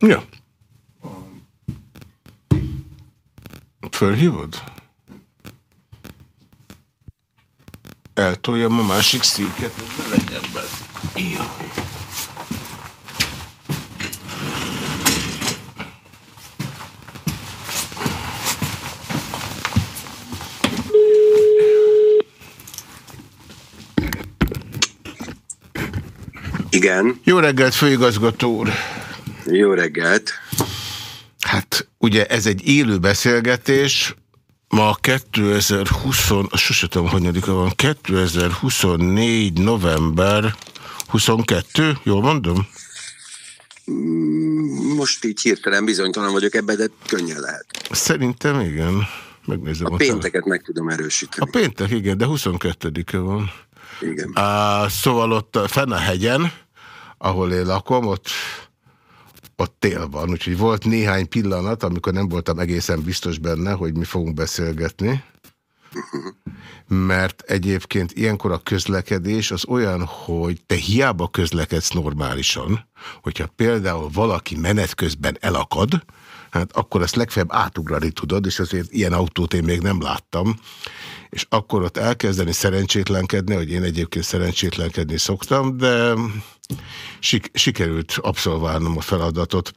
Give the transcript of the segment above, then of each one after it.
Ja. Fölhívod? Eltoljam a másik széket, hogy ne legyen be. Jaj. Igen. Jó reggelt, főigazgató úr. Jó reggelt. Hát ugye ez egy élő beszélgetés, ma 2020, sose tudom, hanyadika van, 2024. november 22, jól mondom? Mm, most így hirtelen bizonytalan vagyok ebben, de könnyen lehet. Szerintem igen. Megnézem. A pénteket meg tudom erősíteni. A péntek, igen, de 22-e van. Igen. Á, szóval ott fenn a hegyen, ahol én lakom, ott, ott tél van, úgyhogy volt néhány pillanat, amikor nem voltam egészen biztos benne, hogy mi fogunk beszélgetni. Mert egyébként ilyenkor a közlekedés az olyan, hogy te hiába közlekedsz normálisan, hogyha például valaki menet közben elakad, hát akkor ezt legfeljebb átugrani tudod, és azért ilyen autót én még nem láttam, és akkor ott elkezdeni szerencsétlenkedni, hogy én egyébként szerencsétlenkedni szoktam, de sik sikerült abszolválnom a feladatot.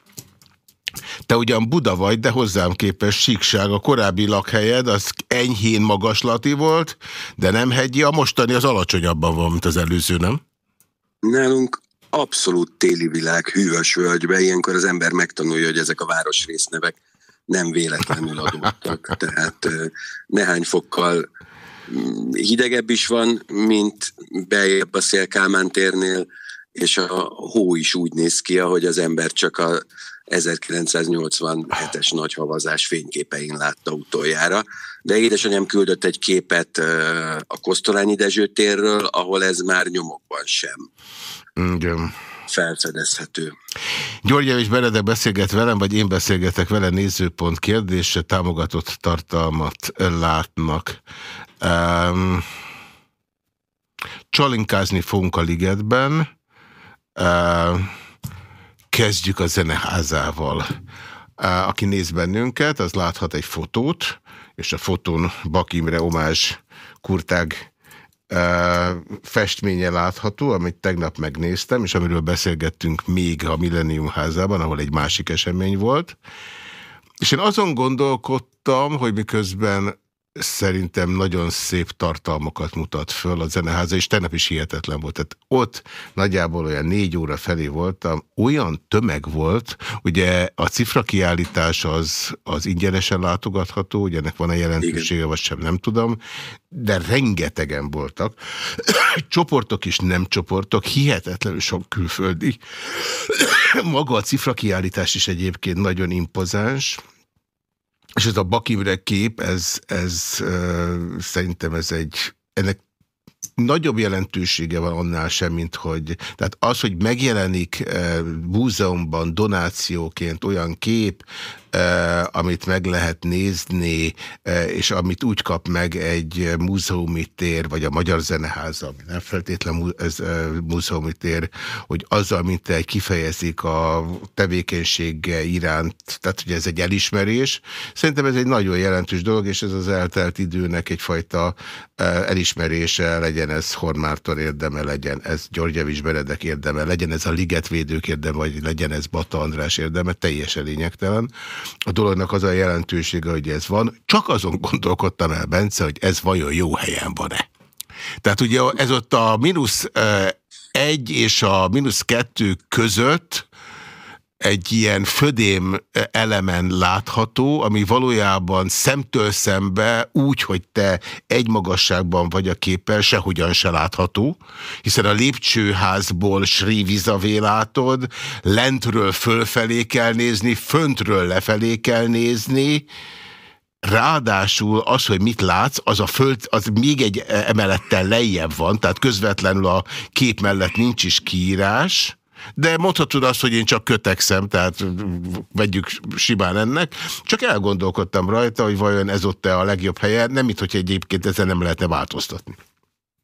Te ugyan Buda vagy, de hozzám képes síkság. A korábbi lakhelyed az enyhén magaslati volt, de nem hegyi, a mostani az alacsonyabban van, mint az előző, nem? Nálunk abszolút téli világ, hűvös völgybe, ilyenkor az ember megtanulja, hogy ezek a városrésznevek nem véletlenül adottak. Tehát nehány fokkal hidegebb is van, mint bejebb a Szélkámán térnél, és a hó is úgy néz ki, ahogy az ember csak a 1987-es nagy havazás fényképein látta utoljára. De édesanyám küldött egy képet a Kosztolányi Dezső térről, ahol ez már nyomokban sem. Igen felfedezhető. György és Benedek beszélget velem, vagy én beszélgetek vele nézőpont kérdése, támogatott tartalmat látnak. Um, csalinkázni fogunk a ligetben, um, kezdjük a zeneházával. Uh, aki néz bennünket, az láthat egy fotót, és a fotón Bakimre omás kurtág festménye látható, amit tegnap megnéztem, és amiről beszélgettünk még a Millennium házában, ahol egy másik esemény volt. És én azon gondolkodtam, hogy miközben szerintem nagyon szép tartalmakat mutat föl a zeneháza, és tegnap is hihetetlen volt. Tehát ott nagyjából olyan négy óra felé voltam, olyan tömeg volt, ugye a cifra kiállítás az, az ingyenesen látogatható, ugye ennek van a jelentősége, vagy sem nem tudom, de rengetegen voltak. Csoportok is nem csoportok, hihetetlenül sok külföldi. Maga a cifra kiállítás is egyébként nagyon impozáns, és ez a Bakimre kép, ez, ez uh, szerintem ez egy, ennek nagyobb jelentősége van annál sem, mint hogy, tehát az, hogy megjelenik uh, múzeumban donációként olyan kép, amit meg lehet nézni, eh, és amit úgy kap meg egy múzeumi tér, vagy a Magyar Zeneháza, ami nem feltétlen eh, múzeumi tér, hogy azzal, mint egy kifejezik a tevékenysége iránt, tehát hogy ez egy elismerés. Szerintem ez egy nagyon jelentős dolog, és ez az eltelt időnek egyfajta elismerése, legyen ez Hormárton érdeme, legyen ez Györgyevics Benedek érdeme, legyen ez a Ligetvédők érdeme, vagy legyen ez Bata András érdeme, teljesen lényegtelen. A dolognak az a jelentősége, hogy ez van. Csak azon gondolkodtam el, Bence, hogy ez vajon jó helyen van-e. Tehát ugye ez ott a mínusz egy és a mínusz kettő között egy ilyen födém elemen látható, ami valójában szemtől szembe úgy, hogy te egy magasságban vagy a képpel, sehogyan se látható, hiszen a lépcsőházból Sri Vizavé látod, lentről fölfelé kell nézni, föntről lefelé kell nézni, Ráadásul az, hogy mit látsz, az a föld, az még egy emelettel lejjebb van, tehát közvetlenül a kép mellett nincs is kiírás, de mondhatod azt, hogy én csak kötekszem, tehát vegyük simán ennek. Csak elgondolkodtam rajta, hogy vajon ez ott-e a legjobb helye, nem itt, hogy egyébként ezen nem lehetne változtatni.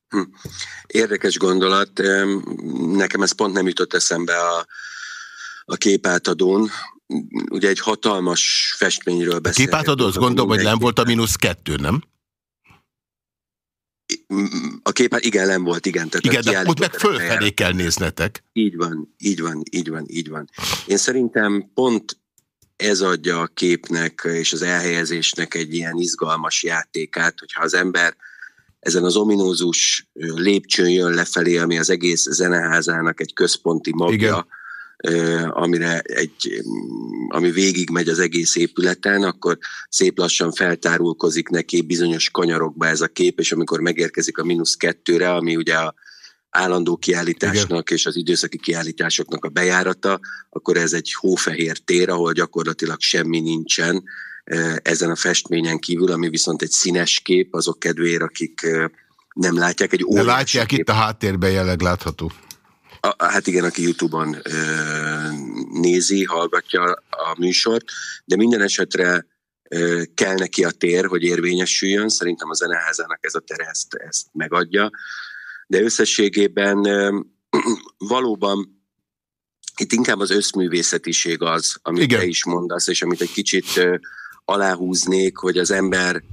Hm. Érdekes gondolat. Nekem ez pont nem jutott eszembe a a képátadón. Ugye egy hatalmas festményről beszélünk. Képátadó, azt gondolom, hogy nem volt a mínusz kettő, nem? A kép, igen, nem volt, igen. Tehát igen, de ott meg fölfelé kell néznetek. Így van, így van, így van, így van. Én szerintem pont ez adja a képnek és az elhelyezésnek egy ilyen izgalmas játékát, hogyha az ember ezen az ominózus lépcsőn jön lefelé, ami az egész zeneházának egy központi magja, Igen amire egy, ami végigmegy az egész épületen, akkor szép lassan feltárulkozik neki bizonyos kanyarokba ez a kép, és amikor megérkezik a mínusz kettőre, ami ugye a állandó kiállításnak Igen. és az időszaki kiállításoknak a bejárata, akkor ez egy hófehér tér, ahol gyakorlatilag semmi nincsen ezen a festményen kívül, ami viszont egy színes kép azok kedvéért, akik nem látják. Egy De látják kép. itt a háttérben jelenleg látható. A, hát igen, aki Youtube-on ö, nézi, hallgatja a műsort, de minden esetre ö, kell neki a tér, hogy érvényesüljön. Szerintem a zeneházának ez a tere ezt, ezt megadja. De összességében ö, valóban itt inkább az összművészetiség az, amit igen. te is mondasz, és amit egy kicsit ö, aláhúznék, hogy az ember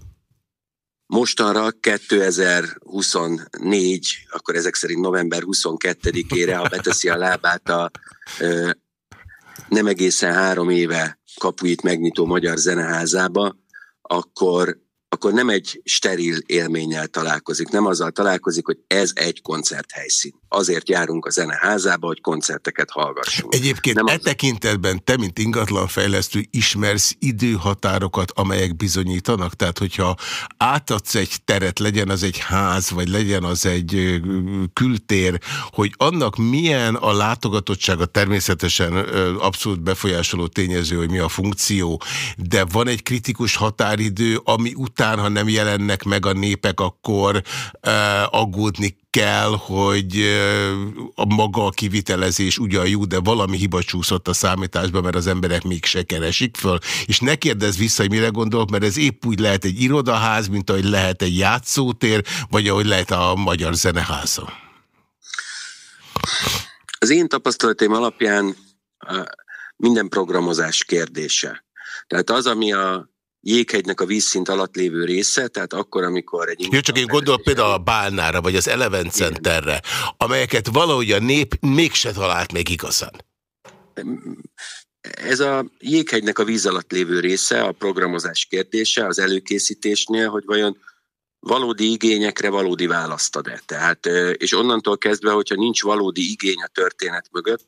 Mostanra 2024, akkor ezek szerint november 22-ére, ha beteszi a lábát a ö, nem egészen három éve kapuit megnyitó Magyar Zeneházába, akkor akkor nem egy steril élménnyel találkozik, nem azzal találkozik, hogy ez egy koncerthelyszín. Azért járunk a zeneházába, hogy koncerteket hallgassunk. Egyébként nem e az... tekintetben te, mint ingatlanfejlesztő ismersz időhatárokat, amelyek bizonyítanak? Tehát, hogyha átadsz egy teret, legyen az egy ház, vagy legyen az egy kültér, hogy annak milyen a látogatottsága, természetesen abszolút befolyásoló tényező, hogy mi a funkció, de van egy kritikus határidő, ami után ha nem jelennek meg a népek, akkor uh, aggódni kell, hogy a maga a kivitelezés ugyan jó, de valami hiba csúszott a számításba, mert az emberek mégse keresik föl. És ne kérdezz vissza, hogy mire gondolok, mert ez épp úgy lehet egy irodaház, mint ahogy lehet egy játszótér, vagy ahogy lehet a Magyar Zeneháza. Az én tapasztalatom alapján minden programozás kérdése. Tehát az, ami a jéghegynek a vízszint alatt lévő része, tehát akkor, amikor egy... Jó, csak én gondolok például a Bálnára, vagy az Eleven Centerre, amelyeket valahogy a nép mégse talált még igazán. Ez a jéghegynek a víz alatt lévő része, a programozás kérdése, az előkészítésnél, hogy vajon valódi igényekre valódi választ ad-e. Tehát, és onnantól kezdve, hogyha nincs valódi igény a történet mögött,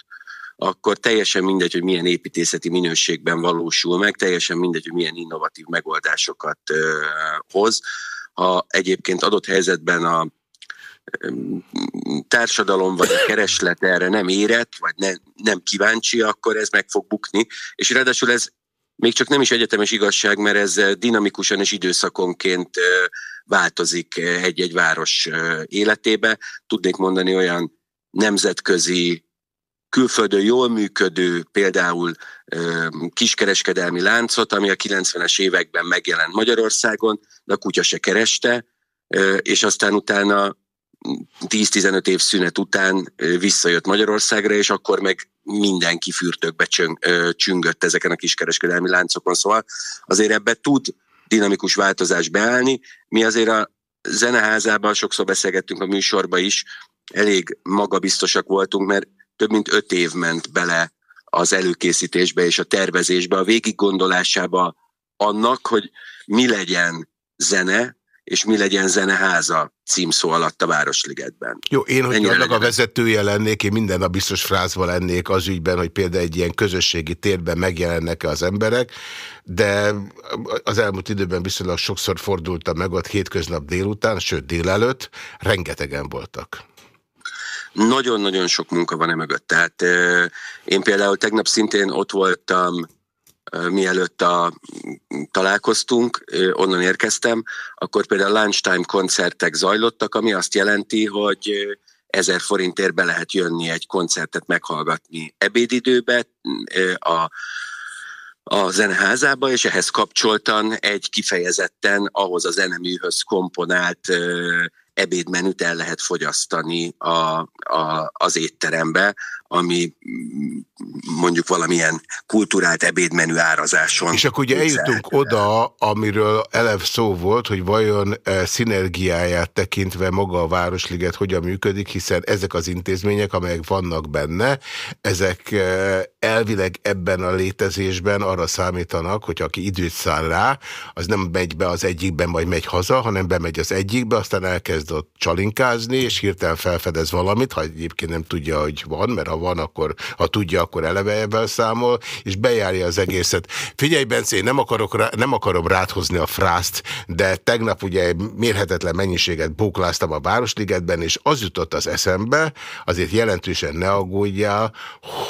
akkor teljesen mindegy, hogy milyen építészeti minőségben valósul meg, teljesen mindegy, hogy milyen innovatív megoldásokat hoz. Ha egyébként adott helyzetben a társadalom vagy a kereslet erre nem érett, vagy ne, nem kíváncsi, akkor ez meg fog bukni. És ráadásul ez még csak nem is egyetemes igazság, mert ez dinamikusan és időszakonként változik egy-egy város életébe. Tudnék mondani olyan nemzetközi külföldön jól működő például kiskereskedelmi láncot, ami a 90-es években megjelent Magyarországon, de a kutya se kereste, és aztán utána 10-15 év szünet után visszajött Magyarországra, és akkor meg mindenki fürtökbe csüngött ezeken a kiskereskedelmi láncokon. Szóval azért ebbe tud dinamikus változás beállni. Mi azért a zeneházában, sokszor beszélgettünk a műsorba is, elég magabiztosak voltunk, mert több mint öt év ment bele az előkészítésbe és a tervezésbe, a végiggondolásába annak, hogy mi legyen zene, és mi legyen zeneháza címszó alatt a Városligetben. Jó, én, hogy Ennyire annak a vezetője lennék, én minden nap biztos frázva lennék az ügyben, hogy például egy ilyen közösségi térben megjelennek-e az emberek, de az elmúlt időben viszonylag sokszor fordultam meg ott hétköznap délután, sőt délelőtt, rengetegen voltak. Nagyon-nagyon sok munka van e. Tehát én például tegnap szintén ott voltam, mielőtt a, találkoztunk, onnan érkeztem, akkor például lunchtime koncertek zajlottak, ami azt jelenti, hogy ezer forintért be lehet jönni egy koncertet meghallgatni ebédidőbe a, a zeneházába, és ehhez kapcsoltan egy kifejezetten ahhoz a zeneműhöz komponált ebédmenüt el lehet fogyasztani a, a, az étterembe, ami mondjuk valamilyen kulturált ebédmenü árazáson. És akkor ugye eljutunk oda, amiről elev szó volt, hogy vajon e, szinergiáját tekintve maga a Városliget hogyan működik, hiszen ezek az intézmények, amelyek vannak benne, ezek e, elvileg ebben a létezésben arra számítanak, hogy aki időt száll rá, az nem megy be az egyikben, majd megy haza, hanem bemegy az egyikbe, aztán elkezd ott csalinkázni, és hirtelen felfedez valamit, ha egyébként nem tudja, hogy van, mert ha van, akkor ha tudja, akkor eleve ebben számol, és bejárja az egészet. Figyelj, Bence, én nem, akarok rá, nem akarom ráthozni a frászt, de tegnap ugye mérhetetlen mennyiséget bókláztam a Városligetben, és az jutott az eszembe, azért jelentősen ne aggódjál,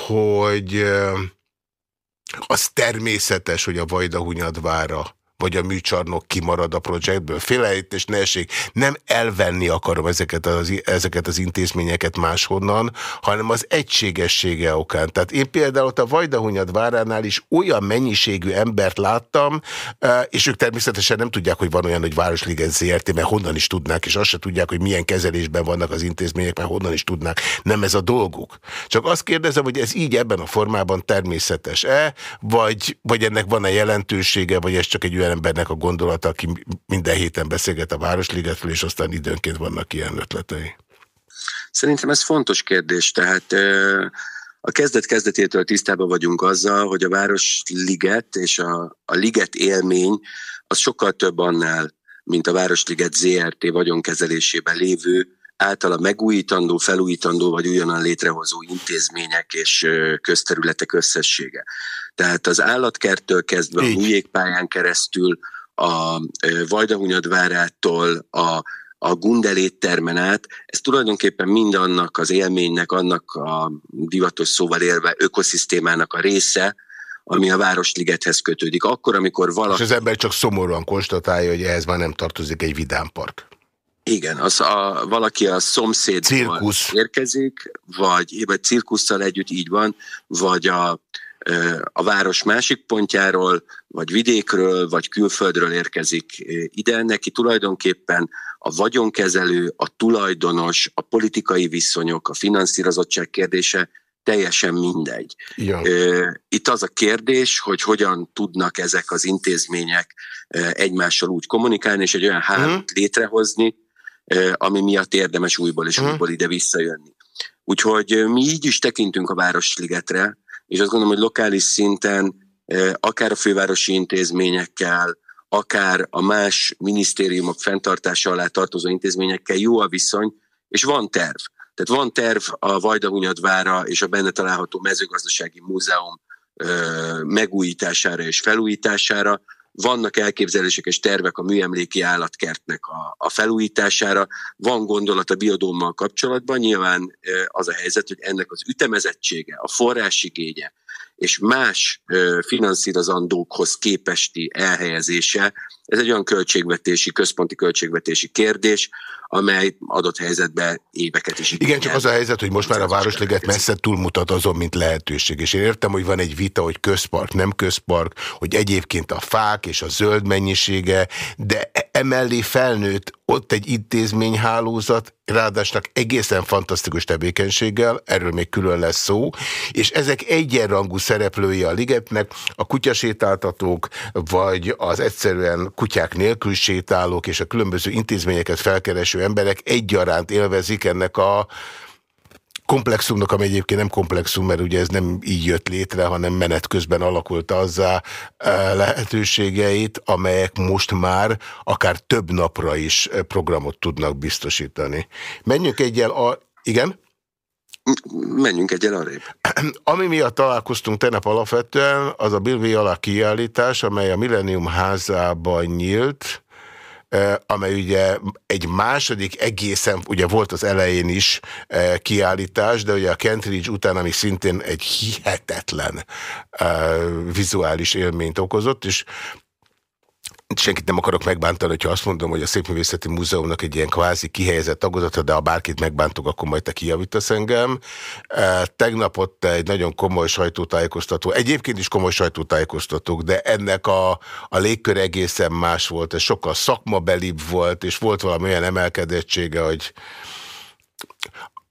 hogy az természetes, hogy a Vajdahunyadvára vagy a műcsarnok kimarad a projektből. Félrejtés ne esik. Nem elvenni akarom ezeket az, ezeket az intézményeket máshonnan, hanem az egységessége okán. Tehát én például ott a Vajdahunyad váránál is olyan mennyiségű embert láttam, és ők természetesen nem tudják, hogy van olyan, hogy Városliget ZRT, mert honnan is tudnák, és azt se tudják, hogy milyen kezelésben vannak az intézmények, mert honnan is tudnák. Nem ez a dolguk. Csak azt kérdezem, hogy ez így ebben a formában természetes-e, vagy, vagy ennek van-e jelentősége, vagy ez csak egy olyan olyan embernek a gondolata, aki minden héten beszélget a Városligetről, és aztán időnként vannak ilyen ötletei? Szerintem ez fontos kérdés, tehát a kezdet kezdetétől tisztában vagyunk azzal, hogy a Városliget és a, a liget élmény az sokkal több annál, mint a Városliget ZRT vagyonkezelésében lévő általa megújítandó, felújítandó vagy újonnan létrehozó intézmények és közterületek összessége. Tehát az állatkerttől kezdve Így. a Újjégpályán keresztül, a Vajdahunyadvárától, a a Gundelét termen át, ez tulajdonképpen mindannak az élménynek, annak a divatos szóval élve ökoszisztémának a része, ami a Városligethez kötődik. Akkor, amikor valaki... És az ember csak szomorúan konstatálja, hogy ehhez már nem tartozik egy vidámpark. Igen, az a, valaki a szomszédból érkezik, vagy, vagy cirkusszal együtt így van, vagy a, a város másik pontjáról, vagy vidékről, vagy külföldről érkezik ide. Neki tulajdonképpen a vagyonkezelő, a tulajdonos, a politikai viszonyok, a finanszírozottság kérdése teljesen mindegy. Ja. Itt az a kérdés, hogy hogyan tudnak ezek az intézmények egymással úgy kommunikálni, és egy olyan hálót uh-huh. létrehozni, ami miatt érdemes újból és uh-huh. újból ide visszajönni. Úgyhogy mi így is tekintünk a Városligetre, és azt gondolom, hogy lokális szinten akár a fővárosi intézményekkel, akár a más minisztériumok fenntartása alá tartozó intézményekkel jó a viszony, és van terv. Tehát van terv a Vajdahunyadvára és a benne található mezőgazdasági múzeum megújítására és felújítására, vannak elképzelések és tervek a műemléki állatkertnek a, a felújítására, van gondolat a biodómmal kapcsolatban, nyilván az a helyzet, hogy ennek az ütemezettsége, a forrásigénye és más finanszírozandókhoz képesti elhelyezése, ez egy olyan költségvetési, központi költségvetési kérdés, amely adott helyzetben éveket is Igen, csak az a helyzet, hogy most már a Városliget messze túlmutat azon, mint lehetőség. És én értem, hogy van egy vita, hogy közpark, nem közpark, hogy egyébként a fák és a zöld mennyisége, de e- emellé felnőtt ott egy intézményhálózat, ráadásnak egészen fantasztikus tevékenységgel, erről még külön lesz szó, és ezek egyenrangú szereplői a ligetnek, a kutyasétáltatók, vagy az egyszerűen kutyák nélkül sétálók, és a különböző intézményeket felkereső emberek egyaránt élvezik ennek a komplexumnak, ami egyébként nem komplexum, mert ugye ez nem így jött létre, hanem menet közben alakult azzá e, lehetőségeit, amelyek most már akár több napra is e, programot tudnak biztosítani. Menjünk egyel a... Igen? Menjünk egyel arrébb. Ami miatt találkoztunk tegnap alapvetően, az a Bilvi alá kiállítás, amely a Millennium házában nyílt, amely ugye egy második egészen, ugye volt az elején is kiállítás, de ugye a Kentridge után, ami szintén egy hihetetlen vizuális élményt okozott, és senkit nem akarok megbántani, hogyha azt mondom, hogy a Szépművészeti Múzeumnak egy ilyen kvázi kihelyezett tagozata, de ha bárkit megbántok, akkor majd te kijavítasz engem. Tegnap ott egy nagyon komoly sajtótájékoztató, egyébként is komoly sajtótájékoztatók, de ennek a, a légkör egészen más volt, ez sokkal szakmabelibb volt, és volt valami olyan emelkedettsége, hogy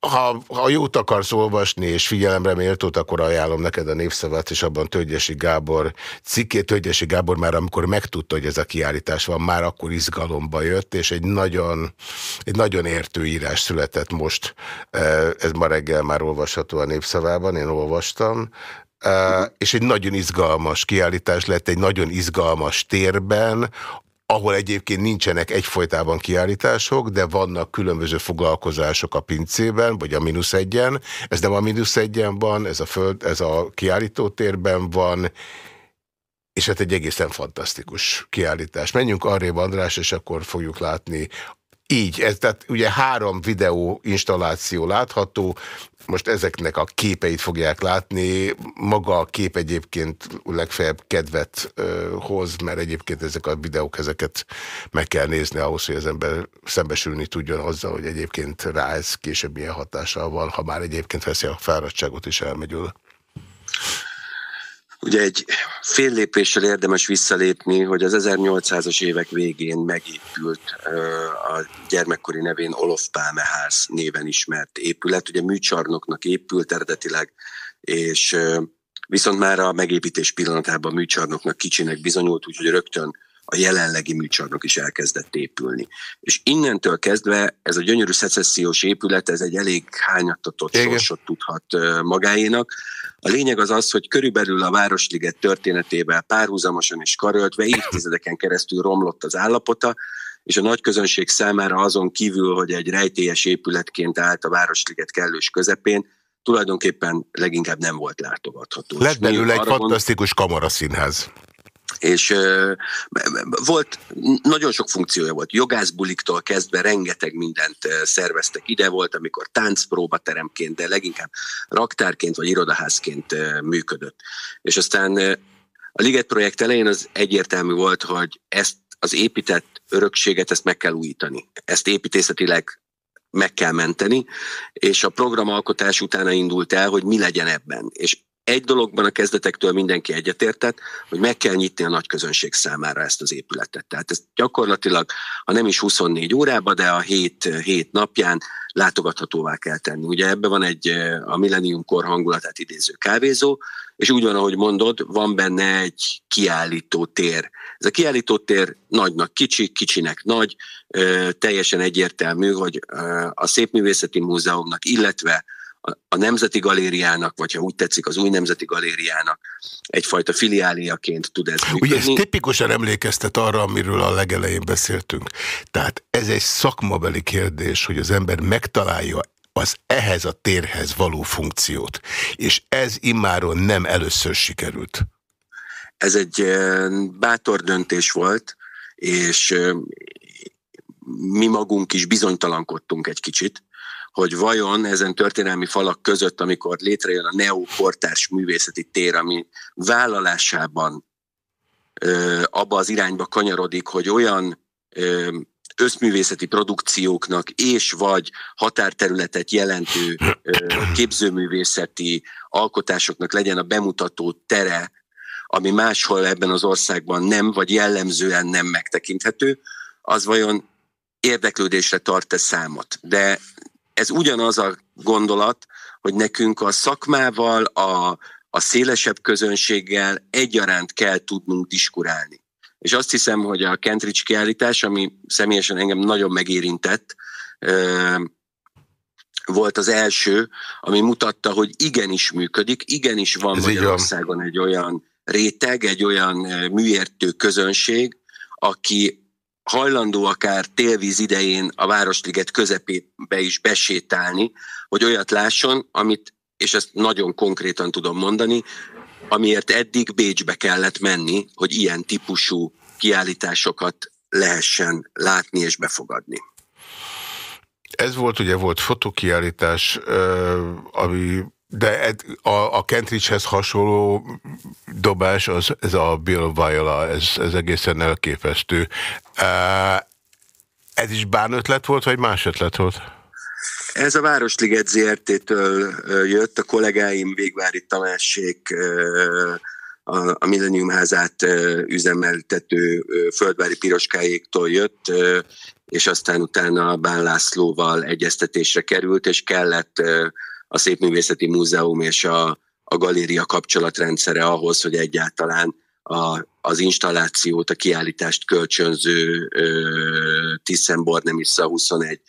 ha, ha jót akarsz olvasni és figyelemre méltót, akkor ajánlom neked a népszavat, és abban Tölgyesi Gábor cikkét. Tölgyesi Gábor már amikor megtudta, hogy ez a kiállítás van, már akkor izgalomba jött, és egy nagyon, egy nagyon értő írás született most. Ez ma reggel már olvasható a népszavában, én olvastam. Uh, és egy nagyon izgalmas kiállítás lett, egy nagyon izgalmas térben, ahol egyébként nincsenek egyfolytában kiállítások, de vannak különböző foglalkozások a pincében, vagy a mínusz egyen. Ez nem a mínusz egyen van, ez a, föld, ez a kiállítótérben van, és hát egy egészen fantasztikus kiállítás. Menjünk arrébb, András, és akkor fogjuk látni így, ez, tehát ugye három videó installáció látható, most ezeknek a képeit fogják látni. Maga a kép egyébként legfeljebb kedvet ö, hoz, mert egyébként ezek a videók, ezeket meg kell nézni ahhoz, hogy az ember szembesülni tudjon azzal, hogy egyébként rá ez később milyen hatással van, ha már egyébként veszi a fáradtságot is elmegyül. Ugye egy fél lépéssel érdemes visszalépni, hogy az 1800-as évek végén megépült a gyermekkori nevén Olof Pálme néven ismert épület. Ugye műcsarnoknak épült eredetileg, és viszont már a megépítés pillanatában a műcsarnoknak kicsinek bizonyult, úgyhogy rögtön a jelenlegi műcsarnok is elkezdett épülni. És innentől kezdve ez a gyönyörű szecessziós épület, ez egy elég hányattatott sorsot tudhat magáénak. A lényeg az az, hogy körülbelül a Városliget történetével párhuzamosan és karöltve évtizedeken keresztül romlott az állapota, és a nagy közönség számára azon kívül, hogy egy rejtélyes épületként állt a Városliget kellős közepén, tulajdonképpen leginkább nem volt látogatható. Lett belőle egy fantasztikus kamaraszínház és volt, nagyon sok funkciója volt, jogászbuliktól kezdve rengeteg mindent szerveztek. Ide volt, amikor táncpróbateremként, de leginkább raktárként vagy irodaházként működött. És aztán a Liget projekt elején az egyértelmű volt, hogy ezt az épített örökséget, ezt meg kell újítani. Ezt építészetileg meg kell menteni, és a programalkotás utána indult el, hogy mi legyen ebben. És egy dologban a kezdetektől mindenki egyetértett, hogy meg kell nyitni a nagy közönség számára ezt az épületet. Tehát ez gyakorlatilag, ha nem is 24 órában, de a 7, 7 napján látogathatóvá kell tenni. Ugye ebben van egy a Millennium kor hangulatát idéző kávézó, és úgy van, ahogy mondod, van benne egy kiállító tér. Ez a kiállító tér nagynak kicsi, kicsinek nagy, teljesen egyértelmű, hogy a Szépművészeti Múzeumnak, illetve a Nemzeti Galériának, vagy ha úgy tetszik, az új Nemzeti Galériának egyfajta filiáliaként tud ez működni. Ugye ez tipikusan emlékeztet arra, amiről a legelején beszéltünk. Tehát ez egy szakmabeli kérdés, hogy az ember megtalálja az ehhez a térhez való funkciót. És ez immáron nem először sikerült. Ez egy bátor döntés volt, és mi magunk is bizonytalankodtunk egy kicsit, hogy vajon ezen történelmi falak között, amikor létrejön a neokortárs művészeti tér, ami vállalásában ö, abba az irányba kanyarodik, hogy olyan ö, összművészeti produkcióknak és vagy határterületet jelentő ö, képzőművészeti alkotásoknak legyen a bemutató tere, ami máshol ebben az országban nem, vagy jellemzően nem megtekinthető, az vajon érdeklődésre tart-e számot. De ez ugyanaz a gondolat, hogy nekünk a szakmával, a, a szélesebb közönséggel egyaránt kell tudnunk diskurálni. És azt hiszem, hogy a Kentridge kiállítás, ami személyesen engem nagyon megérintett, volt az első, ami mutatta, hogy igenis működik, igenis van Ez Magyarországon egy olyan réteg, egy olyan műértő közönség, aki hajlandó akár télvíz idején a Városliget közepébe is besétálni, hogy olyat lásson, amit, és ezt nagyon konkrétan tudom mondani, amiért eddig Bécsbe kellett menni, hogy ilyen típusú kiállításokat lehessen látni és befogadni. Ez volt, ugye volt fotokiállítás, ami de a, a Kentridgehez hasonló dobás, az, ez a Bill Viola, ez, ez egészen elképesztő. Ez is bánötlet volt, vagy más ötlet volt? Ez a Városliget ZRT-től jött, a kollégáim Végvári Tamásék a Millennium házát üzemeltető földvári piroskáéktól jött. és aztán utána Bán Lászlóval egyeztetésre került, és kellett a Szépművészeti Múzeum és a, a galéria kapcsolatrendszere ahhoz, hogy egyáltalán a, az installációt, a kiállítást kölcsönző Tiszen Bornemisza 21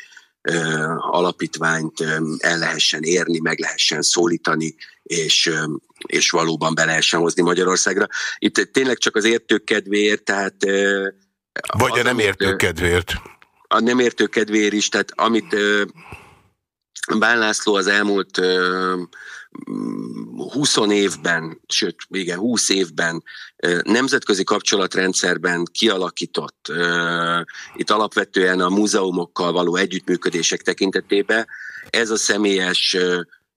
ö, alapítványt ö, el lehessen érni, meg lehessen szólítani, és, ö, és valóban be lehessen hozni Magyarországra. Itt tényleg csak az értők kedvéért, tehát... Ö, Vagy a nem értők kedvéért. A nem értők kedvéért is, tehát amit ö, Bán László az elmúlt 20 évben, sőt, igen, 20 évben nemzetközi kapcsolatrendszerben kialakított, itt alapvetően a múzeumokkal való együttműködések tekintetében, ez a személyes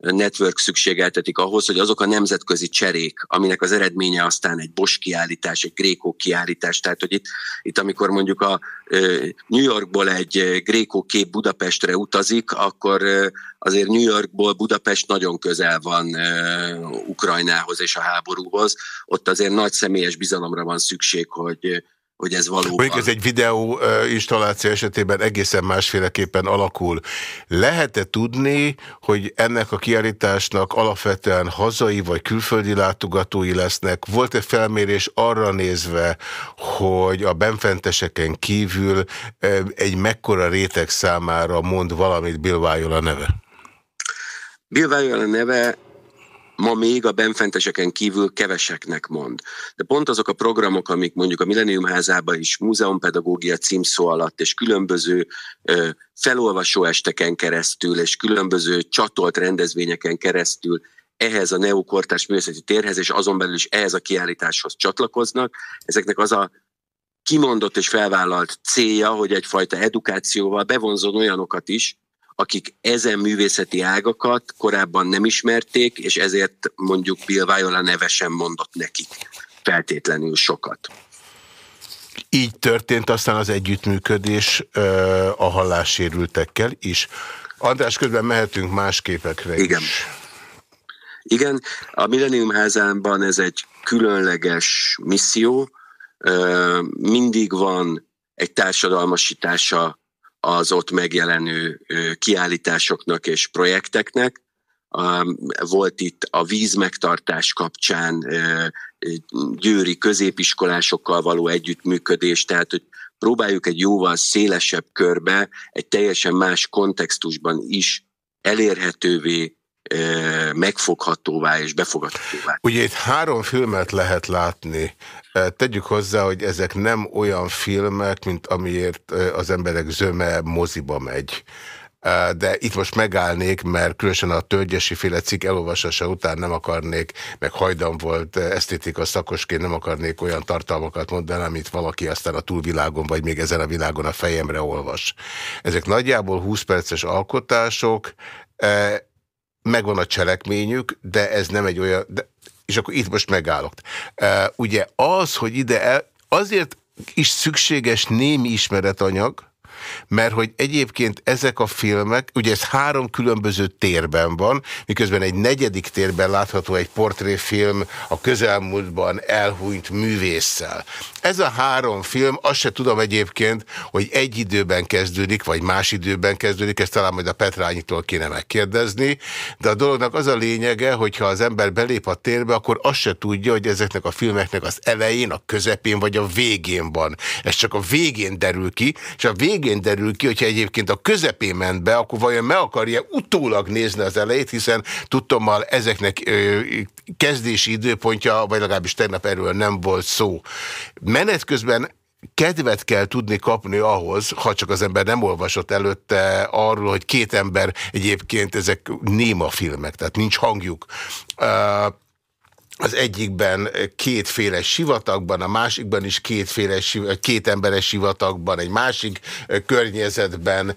network szükségeltetik ahhoz, hogy azok a nemzetközi cserék, aminek az eredménye aztán egy Bosch kiállítás, egy Gréko kiállítás, tehát hogy itt, itt amikor mondjuk a New Yorkból egy Gréko kép Budapestre utazik, akkor azért New Yorkból Budapest nagyon közel van Ukrajnához és a háborúhoz. Ott azért nagy személyes bizalomra van szükség, hogy, hogy ez valóban... Mondjuk ez egy videó installáció esetében egészen másféleképpen alakul. Lehet-e tudni, hogy ennek a kiállításnak alapvetően hazai vagy külföldi látogatói lesznek? Volt-e felmérés arra nézve, hogy a benfenteseken kívül egy mekkora réteg számára mond valamit Bill Viola neve? Bill Viola neve ma még a benfenteseken kívül keveseknek mond. De pont azok a programok, amik mondjuk a Millennium házában is múzeumpedagógia címszó alatt, és különböző felolvasó esteken keresztül, és különböző csatolt rendezvényeken keresztül ehhez a neokortás művészeti térhez, és azon belül is ehhez a kiállításhoz csatlakoznak. Ezeknek az a kimondott és felvállalt célja, hogy egyfajta edukációval bevonzon olyanokat is, akik ezen művészeti ágakat korábban nem ismerték, és ezért mondjuk Bill Viola neve sem mondott nekik feltétlenül sokat. Így történt aztán az együttműködés a hallássérültekkel is. András, közben mehetünk más képekre Igen. is. Igen, a Millennium házában ez egy különleges misszió. Mindig van egy társadalmasítása az ott megjelenő kiállításoknak és projekteknek. Volt itt a vízmegtartás kapcsán győri középiskolásokkal való együttműködés, tehát hogy próbáljuk egy jóval szélesebb körbe, egy teljesen más kontextusban is elérhetővé megfoghatóvá és befogadhatóvá. Ugye itt három filmet lehet látni. Tegyük hozzá, hogy ezek nem olyan filmek, mint amiért az emberek zöme moziba megy. De itt most megállnék, mert különösen a tölgyesi féle cikk elolvasása után nem akarnék, meg hajdan volt esztétika szakosként, nem akarnék olyan tartalmakat mondani, amit valaki aztán a túlvilágon, vagy még ezen a világon a fejemre olvas. Ezek nagyjából 20 perces alkotások, megvan a cselekményük, de ez nem egy olyan, de, és akkor itt most megállok. Ugye az, hogy ide el, azért is szükséges némi ismeretanyag, mert hogy egyébként ezek a filmek, ugye ez három különböző térben van, miközben egy negyedik térben látható egy portréfilm a közelmúltban elhúnyt művésszel. Ez a három film, azt se tudom egyébként, hogy egy időben kezdődik, vagy más időben kezdődik, ezt talán majd a Petrányitól kéne megkérdezni, de a dolognak az a lényege, hogyha az ember belép a térbe, akkor azt se tudja, hogy ezeknek a filmeknek az elején, a közepén vagy a végén van. Ez csak a végén derül ki, és a végén derül ki, hogyha egyébként a közepén ment be, akkor vajon meg akarja utólag nézni az elejét, hiszen tudtommal ezeknek ö, kezdési időpontja, vagy legalábbis tegnap erről nem volt szó menet közben kedvet kell tudni kapni ahhoz, ha csak az ember nem olvasott előtte arról, hogy két ember egyébként ezek néma filmek, tehát nincs hangjuk. Az egyikben kétféle sivatagban, a másikban is kétféle, két emberes sivatagban, egy másik környezetben,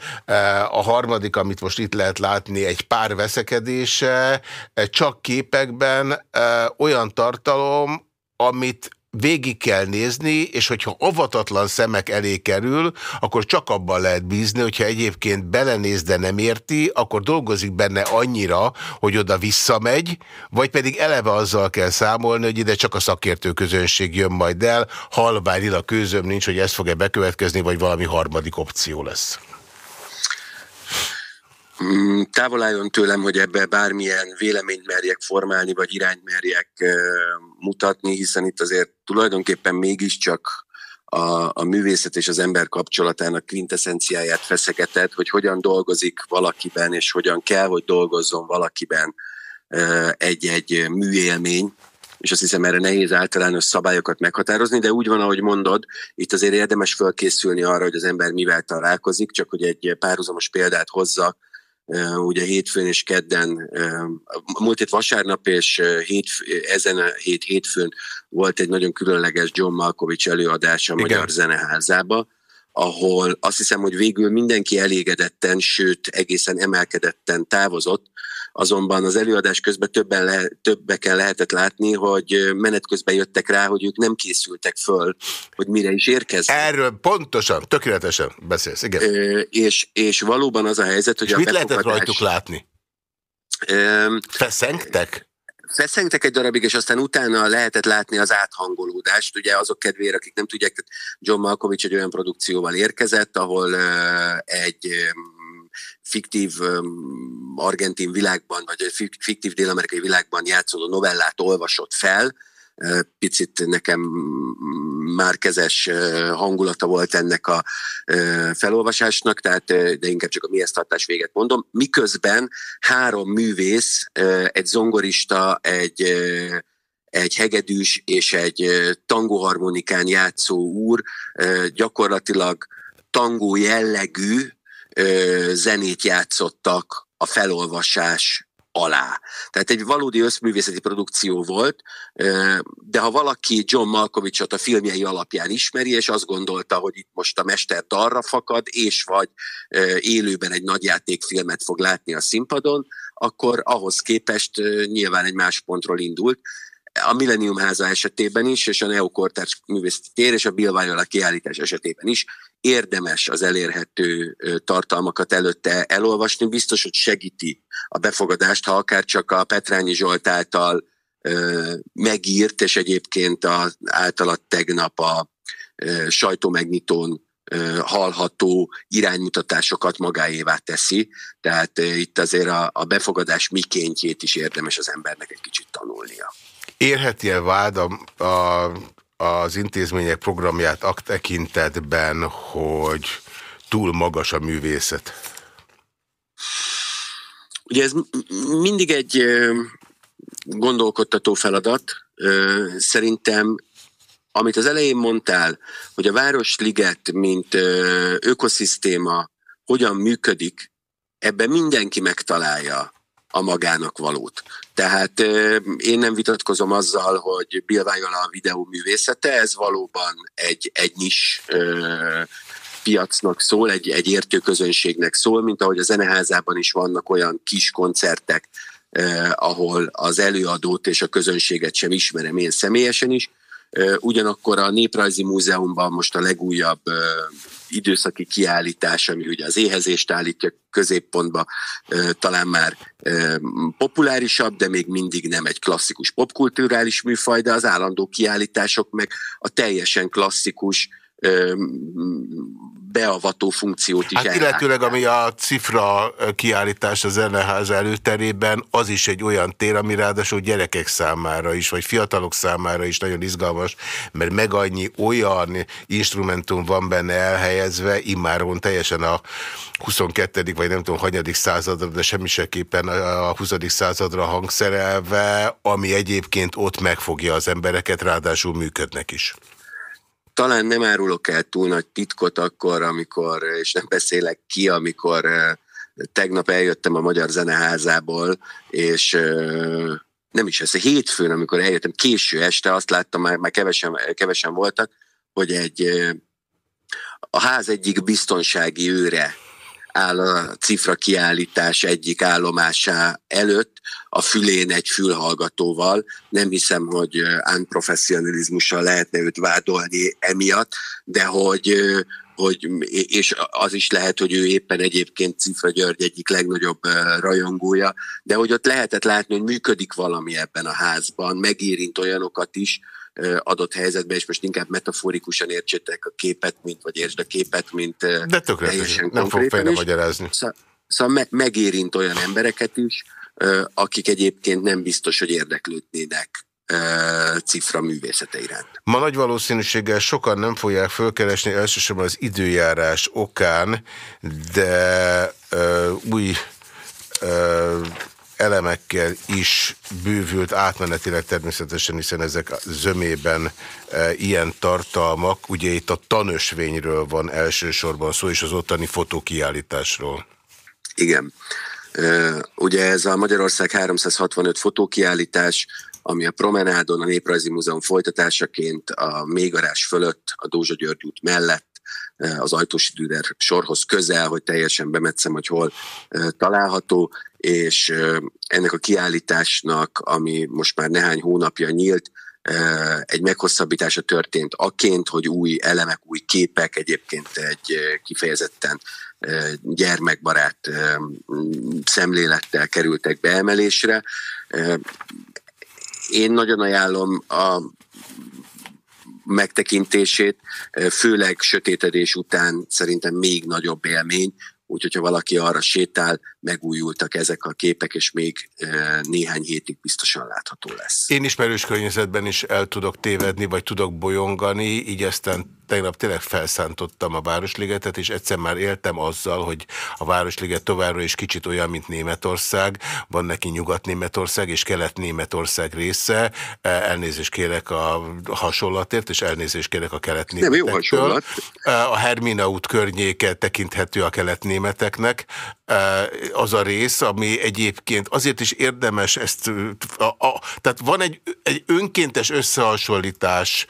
a harmadik, amit most itt lehet látni, egy pár veszekedése, csak képekben olyan tartalom, amit végig kell nézni, és hogyha avatatlan szemek elé kerül, akkor csak abban lehet bízni, hogyha egyébként belenéz, de nem érti, akkor dolgozik benne annyira, hogy oda visszamegy, vagy pedig eleve azzal kell számolni, hogy ide csak a szakértő közönség jön majd el, halvány a kőzöm nincs, hogy ez fog-e bekövetkezni, vagy valami harmadik opció lesz. Mm, távol álljon tőlem, hogy ebbe bármilyen véleményt merjek formálni, vagy irányt merjek mutatni, hiszen itt azért tulajdonképpen mégiscsak a, a művészet és az ember kapcsolatának quintessenciáját feszegetett, hogy hogyan dolgozik valakiben, és hogyan kell, hogy dolgozzon valakiben egy-egy műélmény, és azt hiszem erre nehéz általános szabályokat meghatározni, de úgy van, ahogy mondod, itt azért érdemes fölkészülni arra, hogy az ember mivel találkozik, csak hogy egy párhuzamos példát hozza, ugye hétfőn és kedden, múlt hét vasárnap és hétfő, ezen a hét hétfőn volt egy nagyon különleges John Malkovich előadás a Igen. Magyar Zeneházába, ahol azt hiszem, hogy végül mindenki elégedetten, sőt egészen emelkedetten távozott, azonban az előadás közben többen le, többeken lehetett látni, hogy menet közben jöttek rá, hogy ők nem készültek föl, hogy mire is érkeznek. Erről pontosan, tökéletesen beszélsz, igen. Ö, és, és valóban az a helyzet, hogy és a mit befogadás... lehetett rajtuk látni? Ö, Feszengtek? feszengtek egy darabig, és aztán utána lehetett látni az áthangolódást, ugye azok kedvére, akik nem tudják, John Malkovich egy olyan produkcióval érkezett, ahol uh, egy um, fiktív argentin világban, vagy egy fiktív dél-amerikai világban játszódó novellát olvasott fel, picit nekem márkezes hangulata volt ennek a felolvasásnak, tehát, de inkább csak a mi ezt tartás véget mondom. Miközben három művész, egy zongorista, egy egy hegedűs és egy tangóharmonikán játszó úr gyakorlatilag tangó jellegű zenét játszottak a felolvasás alá. Tehát egy valódi összművészeti produkció volt, de ha valaki John Malkovichot a filmjei alapján ismeri, és azt gondolta, hogy itt most a mester darra fakad, és vagy élőben egy nagyjátékfilmet fog látni a színpadon, akkor ahhoz képest nyilván egy más pontról indult a Millennium háza esetében is, és a Neokortárs művészeti tér és a Bill Viola kiállítás esetében is érdemes az elérhető tartalmakat előtte elolvasni, biztos, hogy segíti a befogadást, ha akár csak a Petrányi Zsolt által megírt, és egyébként az általat tegnap a sajtómegnyitón hallható iránymutatásokat magáévá teszi, tehát itt azért a, a befogadás mikéntjét is érdemes az embernek egy kicsit tanulnia. Érheti el vád a, a, az intézmények programját akt tekintetben, hogy túl magas a művészet? Ugye ez mindig egy gondolkodtató feladat. Szerintem, amit az elején mondtál, hogy a Városliget, mint ökoszisztéma hogyan működik, ebben mindenki megtalálja a magának valót. Tehát én nem vitatkozom azzal, hogy Bill Viola a videó művészete, ez valóban egy, egy nis piacnak szól, egy, egy értő közönségnek szól, mint ahogy a zeneházában is vannak olyan kis koncertek, ahol az előadót és a közönséget sem ismerem én személyesen is. Ugyanakkor a Néprajzi Múzeumban most a legújabb időszaki kiállítás, ami ugye az éhezést állítja középpontba, talán már populárisabb, de még mindig nem egy klasszikus popkulturális műfaj, de az állandó kiállítások meg a teljesen klasszikus beavató funkciót is Hát illetőleg, ami a cifra kiállítás a Zeneház előterében, az is egy olyan tér, ami ráadásul gyerekek számára is, vagy fiatalok számára is nagyon izgalmas, mert meg annyi olyan instrumentum van benne elhelyezve, immáron teljesen a 22. vagy nem tudom, hanyadik századra, de semmiseképpen a 20. századra hangszerelve, ami egyébként ott megfogja az embereket, ráadásul működnek is talán nem árulok el túl nagy titkot akkor, amikor, és nem beszélek ki, amikor tegnap eljöttem a Magyar Zeneházából, és nem is ez, hétfőn, amikor eljöttem, késő este, azt láttam, már, már kevesen, kevesen voltak, hogy egy a ház egyik biztonsági őre áll a cifra kiállítás egyik állomásá előtt, a fülén egy fülhallgatóval. Nem hiszem, hogy unprofessionalizmussal lehetne őt vádolni emiatt, de hogy hogy, és az is lehet, hogy ő éppen egyébként Cifra György egyik legnagyobb rajongója, de hogy ott lehetett látni, hogy működik valami ebben a házban, megérint olyanokat is, adott helyzetben, és most inkább metaforikusan értsétek a képet, mint, vagy értsd a képet, mint De tökéletesen, nem fog fejre magyarázni. Szóval, szóval me- megérint olyan embereket is, akik egyébként nem biztos, hogy érdeklődnének cifra művészete iránt. Ma nagy valószínűséggel sokan nem fogják fölkeresni elsősorban az időjárás okán, de uh, új uh, elemekkel is bővült átmenetileg természetesen, hiszen ezek zömében e, ilyen tartalmak. Ugye itt a tanösvényről van elsősorban szó, és az ottani fotókiállításról. Igen. Ugye ez a Magyarország 365 fotókiállítás, ami a Promenádon, a Néprajzi Múzeum folytatásaként a Mégarás fölött, a Dózsa György út mellett az Ajtósi Dürer sorhoz közel, hogy teljesen bemetszem, hogy hol található, és ennek a kiállításnak, ami most már nehány hónapja nyílt, egy meghosszabbítása történt aként, hogy új elemek, új képek, egyébként egy kifejezetten gyermekbarát szemlélettel kerültek beemelésre. Én nagyon ajánlom a megtekintését, főleg sötétedés után szerintem még nagyobb élmény, úgyhogy ha valaki arra sétál, megújultak ezek a képek, és még néhány hétig biztosan látható lesz. Én ismerős környezetben is el tudok tévedni, vagy tudok bolyongani, így aztán tegnap tényleg felszántottam a Városligetet, és egyszer már éltem azzal, hogy a Városliget továbbra is kicsit olyan, mint Németország, van neki Nyugat-Németország és Kelet-Németország része. Elnézést kérek a hasonlatért, és elnézést kérek a kelet-németektől. Nem, jó hasonlat. A Hermina út környéke tekinthető a kelet-németeknek. Az a rész, ami egyébként azért is érdemes ezt, a, a, tehát van egy, egy önkéntes összehasonlítás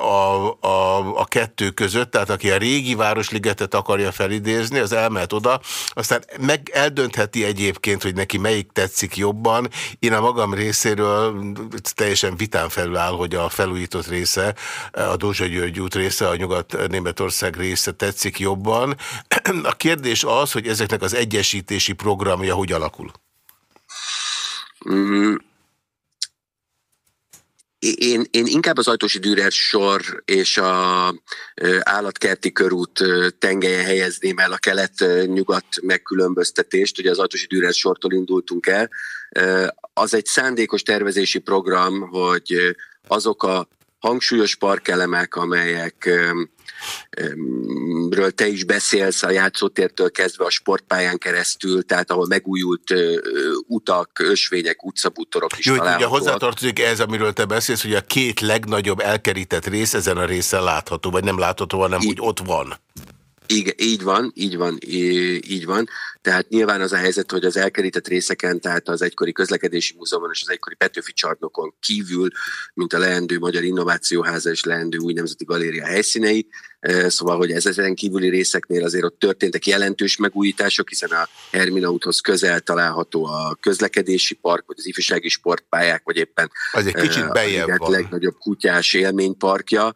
a, a a kettő között, tehát aki a régi Városligetet akarja felidézni, az elmehet oda, aztán meg eldöntheti egyébként, hogy neki melyik tetszik jobban. Én a magam részéről teljesen vitán felül áll, hogy a felújított része, a Dózsa György út része, a Nyugat-Németország része tetszik jobban. A kérdés az, hogy ezeknek az egyesítési programja hogy alakul? Mm én, én inkább az Ajtósi Dürer sor és a állatkerti körút tengelyen helyezném el a kelet-nyugat megkülönböztetést. Ugye az Ajtósi Dürer sortól indultunk el. Az egy szándékos tervezési program, hogy azok a hangsúlyos parkelemek, amelyek ről te is beszélsz a játszótértől kezdve a sportpályán keresztül, tehát ahol megújult utak, ösvények, utcabútorok is Jó, ugye hozzátartozik ez, amiről te beszélsz, hogy a két legnagyobb elkerített rész ezen a részen látható, vagy nem látható, hanem úgy ott van. Igen, így van, így van, így van. Tehát nyilván az a helyzet, hogy az elkerített részeken, tehát az egykori közlekedési múzeumon és az egykori Petőfi csarnokon kívül, mint a leendő Magyar Innovációháza és leendő új nemzeti galéria helyszínei, e, Szóval, hogy ez ezen kívüli részeknél azért ott történtek jelentős megújítások, hiszen a Hermina úthoz közel található a közlekedési park, vagy az ifjúsági sportpályák, vagy éppen az egy kicsit e, bejebb a legnagyobb kutyás élményparkja.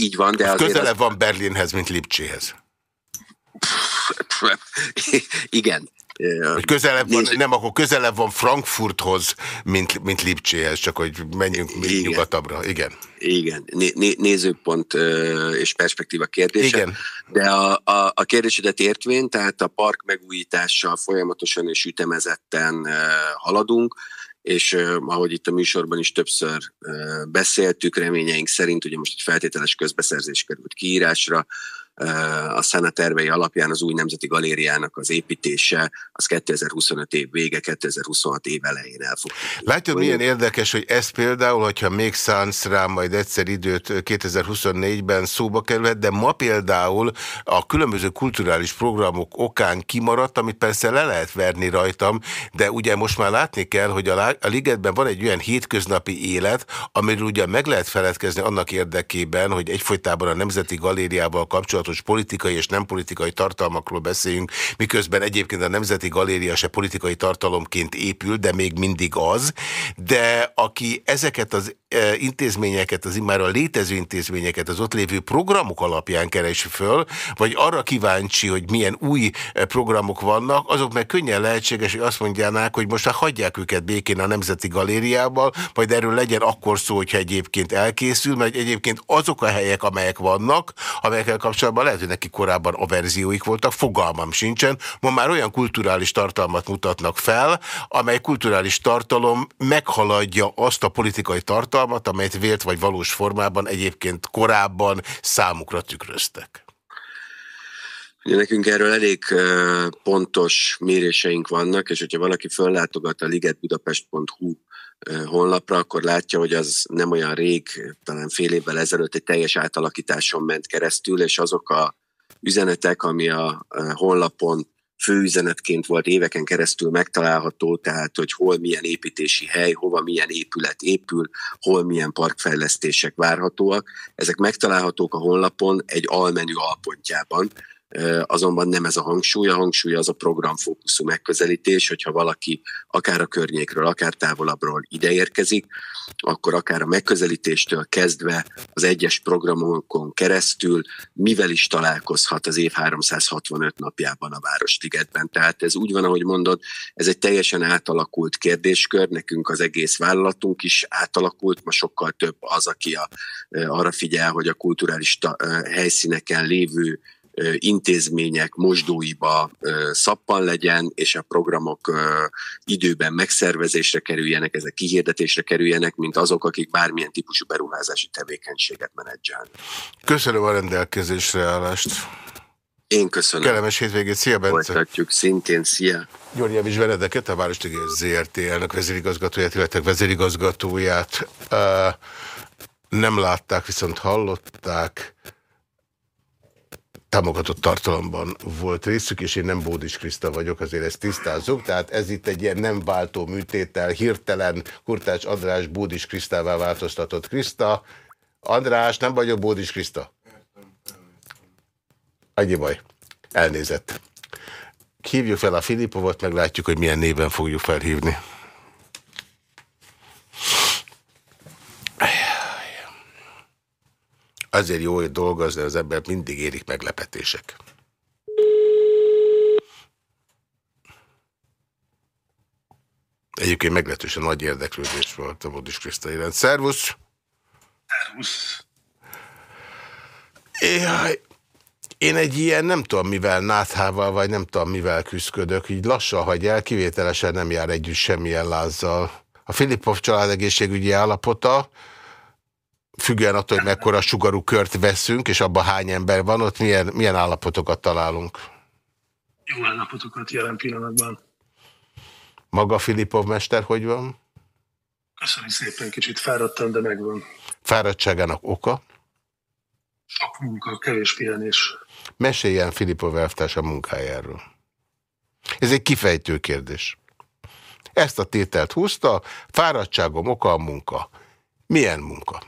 Így van, de az közelebb az... van Berlinhez, mint Lipcséhez. Igen. Hogy közelebb van, nem, akkor közelebb van Frankfurthoz, mint, mint Lipcséhez, csak hogy menjünk még nyugatabbra. Igen. Igen, né nézőpont és perspektíva kérdése. Igen. De a, a, a kérdésedet értvén, tehát a park megújítással folyamatosan és ütemezetten haladunk, és ahogy itt a műsorban is többször beszéltük, reményeink szerint, ugye most egy feltételes közbeszerzés került kiírásra, a SZENA tervei alapján az új Nemzeti Galériának az építése az 2025 év vége, 2026 év elején el fog. Látja, milyen érdekes, hogy ez például, hogyha még szánsz rá majd egyszer időt 2024-ben szóba kerülhet, de ma például a különböző kulturális programok okán kimaradt, amit persze le lehet verni rajtam, de ugye most már látni kell, hogy a Ligetben van egy olyan hétköznapi élet, amiről ugye meg lehet feledkezni annak érdekében, hogy egyfolytában a Nemzeti Galériával kapcsolatban kapcsolatos politikai és nem politikai tartalmakról beszéljünk, miközben egyébként a Nemzeti Galéria se politikai tartalomként épül, de még mindig az, de aki ezeket az e, intézményeket, az a létező intézményeket, az ott lévő programok alapján keresi föl, vagy arra kíváncsi, hogy milyen új e, programok vannak, azok meg könnyen lehetséges, hogy azt mondják, hogy most már hagyják őket békén a Nemzeti Galériával, majd erről legyen akkor szó, hogyha egyébként elkészül, mert egyébként azok a helyek, amelyek vannak, amelyekkel kapcsolatban lehet, hogy neki korábban averzióik voltak, fogalmam sincsen, ma már olyan kulturális tartalmat mutatnak fel, amely kulturális tartalom meghaladja azt a politikai tartalmat, amelyet vélt vagy valós formában egyébként korábban számukra tükröztek. Nekünk erről elég pontos méréseink vannak, és hogyha valaki föllátogat a ligetbudapest.hu honlapra, akkor látja, hogy az nem olyan rég, talán fél évvel ezelőtt egy teljes átalakításon ment keresztül, és azok a üzenetek, ami a honlapon főüzenetként volt éveken keresztül megtalálható, tehát hogy hol milyen építési hely, hova milyen épület épül, hol milyen parkfejlesztések várhatóak. Ezek megtalálhatók a honlapon egy almenü alpontjában, azonban nem ez a hangsúly, a hangsúly az a programfókuszú megközelítés, hogyha valaki akár a környékről, akár távolabbról ide érkezik, akkor akár a megközelítéstől kezdve az egyes programokon keresztül mivel is találkozhat az év 365 napjában a Városligetben. Tehát ez úgy van, ahogy mondod, ez egy teljesen átalakult kérdéskör, nekünk az egész vállalatunk is átalakult, ma sokkal több az, aki a, arra figyel, hogy a kulturális helyszíneken lévő intézmények mosdóiba szappan legyen, és a programok időben megszervezésre kerüljenek, ezek kihirdetésre kerüljenek, mint azok, akik bármilyen típusú beruházási tevékenységet menedzselnek. Köszönöm a rendelkezésre állást. Én köszönöm. Kellemes hétvégét, szia Bence! Folytatjuk szintén, szia! György Javis Benedeket, a Városligés ZRT elnök vezérigazgatóját, illetve vezérigazgatóját uh, nem látták, viszont hallották támogatott tartalomban volt részük, és én nem Bódis Kriszta vagyok, azért ezt tisztázok, tehát ez itt egy ilyen nem váltó műtétel, hirtelen Kurtács András Bódis Krisztává változtatott Kriszta. András, nem vagyok Bódis Kriszta? Annyi baj. Elnézett. Hívjuk fel a Filipovot, meglátjuk, hogy milyen néven fogjuk felhívni. Azért jó, hogy dolgozni az ember mindig érik meglepetések. Egyébként meglehetősen nagy érdeklődés volt a Modis Kriszta iránt. Szervusz! Szervusz! Jaj, én egy ilyen nem tudom mivel náthával, vagy nem tudom mivel küzdködök, így lassan hagy el, kivételesen nem jár együtt semmilyen lázzal. A Filipov család egészségügyi állapota, függően attól, hogy mekkora sugarú kört veszünk, és abban hány ember van, ott milyen, milyen állapotokat találunk? Jó állapotokat jelen pillanatban. Maga Filipov mester hogy van? Köszönöm szépen, kicsit fáradtam, de megvan. Fáradtságának oka? Sok munka, kevés pihenés. Meséljen Filipov elvtárs a munkájáról. Ez egy kifejtő kérdés. Ezt a tételt húzta, fáradtságom oka a munka. Milyen munka?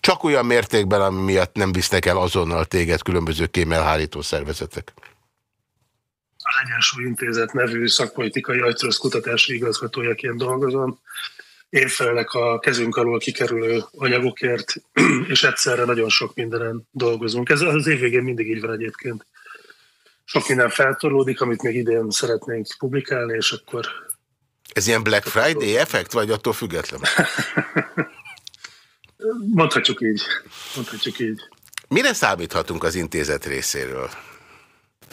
Csak olyan mértékben, ami miatt nem visznek el azonnal téged különböző kémelhárító szervezetek. Az Egyensúly Intézet nevű szakpolitikai agytrösz kutatási igazgatójaként dolgozom. Én felelek a kezünk alól kikerülő anyagokért, és egyszerre nagyon sok mindenen dolgozunk. Ez az év végén mindig így van egyébként. Sok minden feltorlódik, amit még idén szeretnénk publikálni, és akkor... Ez ilyen Black Friday effekt, vagy attól független? Mondhatjuk így. Mondhatjuk így. Mire számíthatunk az intézet részéről?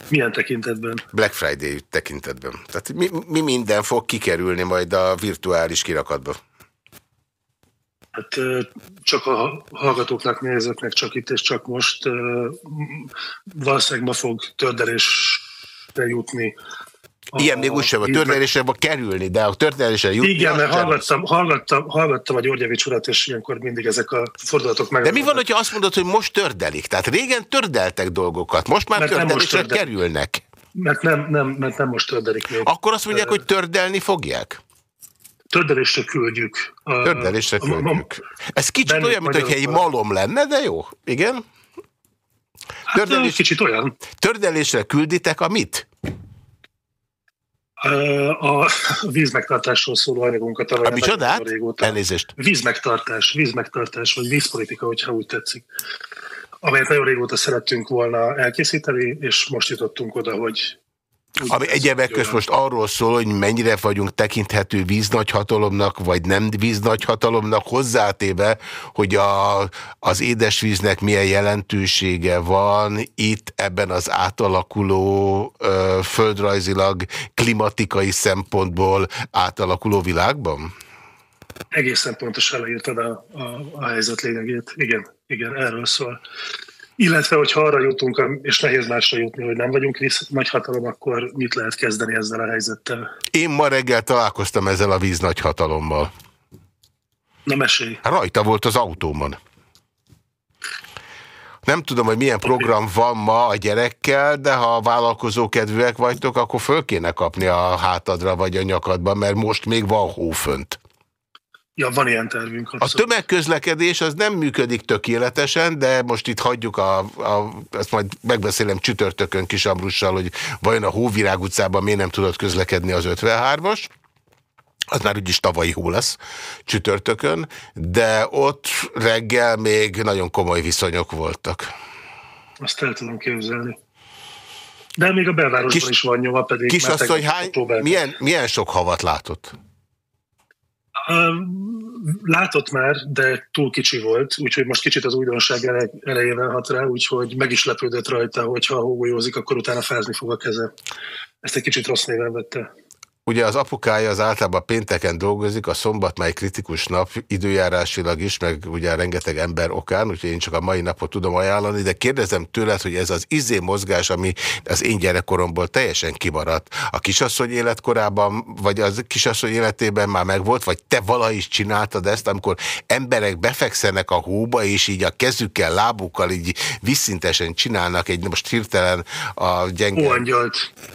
Milyen tekintetben? Black Friday tekintetben. Tehát mi, mi minden fog kikerülni majd a virtuális kirakatba? Hát csak a hallgatóknak, nézőknek csak itt és csak most valószínűleg ma fog tördelésre jutni Ilyen még úgysem a történelésre kerülni, de a történelésre jutni... Igen, mert hallgattam, hallgattam, hallgattam a Györgyevics urat, és ilyenkor mindig ezek a fordulatok meg. De mi van, hogyha azt mondod, hogy most tördelik? Tehát régen tördeltek dolgokat, most már mert tördelésre most kerülnek. Mert nem, nem, mert nem most tördelik még. Akkor azt mondják, hogy tördelni fogják? Tördelésre küldjük. Tördelésre küldjük. Ez kicsit olyan, mint hogyha egy malom lenne, de jó. Igen? Tördelés, kicsit olyan. Tördelésre külditek a mit? A vízmegtartásról szóló anyagunkat. A micsodát? Elnézést. Vízmegtartás, vízmegtartás, vagy vízpolitika, hogyha úgy tetszik. Amelyet nagyon régóta szerettünk volna elkészíteni, és most jutottunk oda, hogy ami egyebek közt most arról szól, hogy mennyire vagyunk tekinthető víznagyhatalomnak, vagy nem víznagyhatalomnak, hozzátéve, hogy a, az édesvíznek milyen jelentősége van itt ebben az átalakuló, ö, földrajzilag, klimatikai szempontból átalakuló világban? Egészen pontosan leírtad a, a, a helyzet lényegét. Igen, igen, erről szól. Illetve, hogyha arra jutunk, és nehéz másra jutni, hogy nem vagyunk visz, nagyhatalom, akkor mit lehet kezdeni ezzel a helyzettel? Én ma reggel találkoztam ezzel a víz nagyhatalommal. Na mesélj. Rajta volt az autómon. Nem tudom, hogy milyen program van ma a gyerekkel, de ha vállalkozókedvűek vagytok, akkor föl kéne kapni a hátadra vagy a nyakadba, mert most még van hó fönt. Ja, van ilyen tervünk. A tömegközlekedés az nem működik tökéletesen, de most itt hagyjuk, a, a, ezt majd megbeszélem csütörtökön kis Ambrussal, hogy vajon a Hóvirág utcában miért nem tudott közlekedni az 53-as. Az már úgyis tavalyi hó lesz csütörtökön, de ott reggel még nagyon komoly viszonyok voltak. Azt el tudom képzelni. De még a belvárosban kis, is van nyoma, pedig... Kisasszony, hány, milyen, milyen sok havat látott? Látott már, de túl kicsi volt, úgyhogy most kicsit az újdonság elejével hat rá, úgyhogy meg is lepődött rajta, hogy ha hógolyózik, akkor utána fázni fog a keze. Ezt egy kicsit rossz néven vette. Ugye az apukája az általában pénteken dolgozik, a szombat már egy kritikus nap időjárásilag is, meg ugye rengeteg ember okán, úgyhogy én csak a mai napot tudom ajánlani, de kérdezem tőled, hogy ez az izé mozgás, ami az én gyerekkoromból teljesen kimaradt. A kisasszony életkorában, vagy az kisasszony életében már megvolt, vagy te vala is csináltad ezt, amikor emberek befekszenek a hóba, és így a kezükkel, lábukkal így visszintesen csinálnak egy most hirtelen a gyenge... Ó,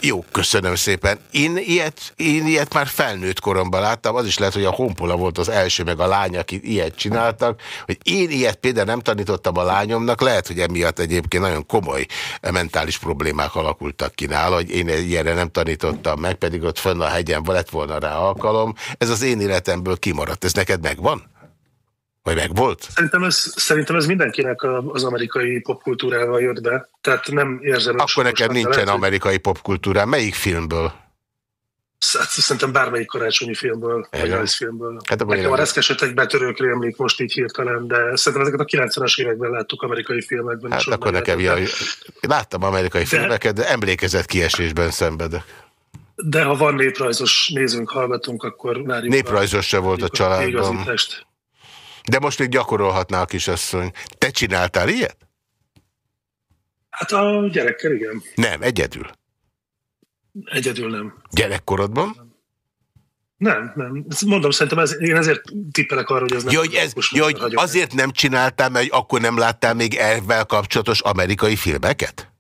Jó, köszönöm szépen. Én ilyet én ilyet már felnőtt koromban láttam, az is lehet, hogy a Honpola volt az első, meg a lány, aki ilyet csináltak, hogy én ilyet például nem tanítottam a lányomnak, lehet, hogy emiatt egyébként nagyon komoly mentális problémák alakultak ki nála, hogy én ilyenre nem tanítottam meg, pedig ott fönn a hegyen lett volna rá alkalom. Ez az én életemből kimaradt. Ez neked megvan? Vagy meg volt? Szerintem ez, szerintem ez mindenkinek az amerikai popkultúrával jött be. Tehát nem érzem... Akkor neked nincsen lehet, amerikai popkultúrá. Melyik filmből? Szerintem bármelyik karácsonyi filmből, vagy filmből. Hát Nekem a reszkesetek betörők rémlik most így hirtelen, de szerintem ezeket a 90-es években láttuk amerikai filmekben. Hát akkor nekem jaj, láttam amerikai de, filmeket, de emlékezett kiesésben szenvedek. De ha van néprajzos nézőnk, hallgatunk, akkor várjuk. Néprajzos se volt a családban. De most még gyakorolhatná a kisasszony. Te csináltál ilyet? Hát a gyerekkel igen. Nem, egyedül. Egyedül nem. Gyerekkorodban? Nem, nem. Mondom, szerintem ez, én ezért tippelek arra, hogy ez nem... Jó, hogy, ez, jó, hogy azért nem csináltál, mert akkor nem láttál még elvvel kapcsolatos amerikai filmeket?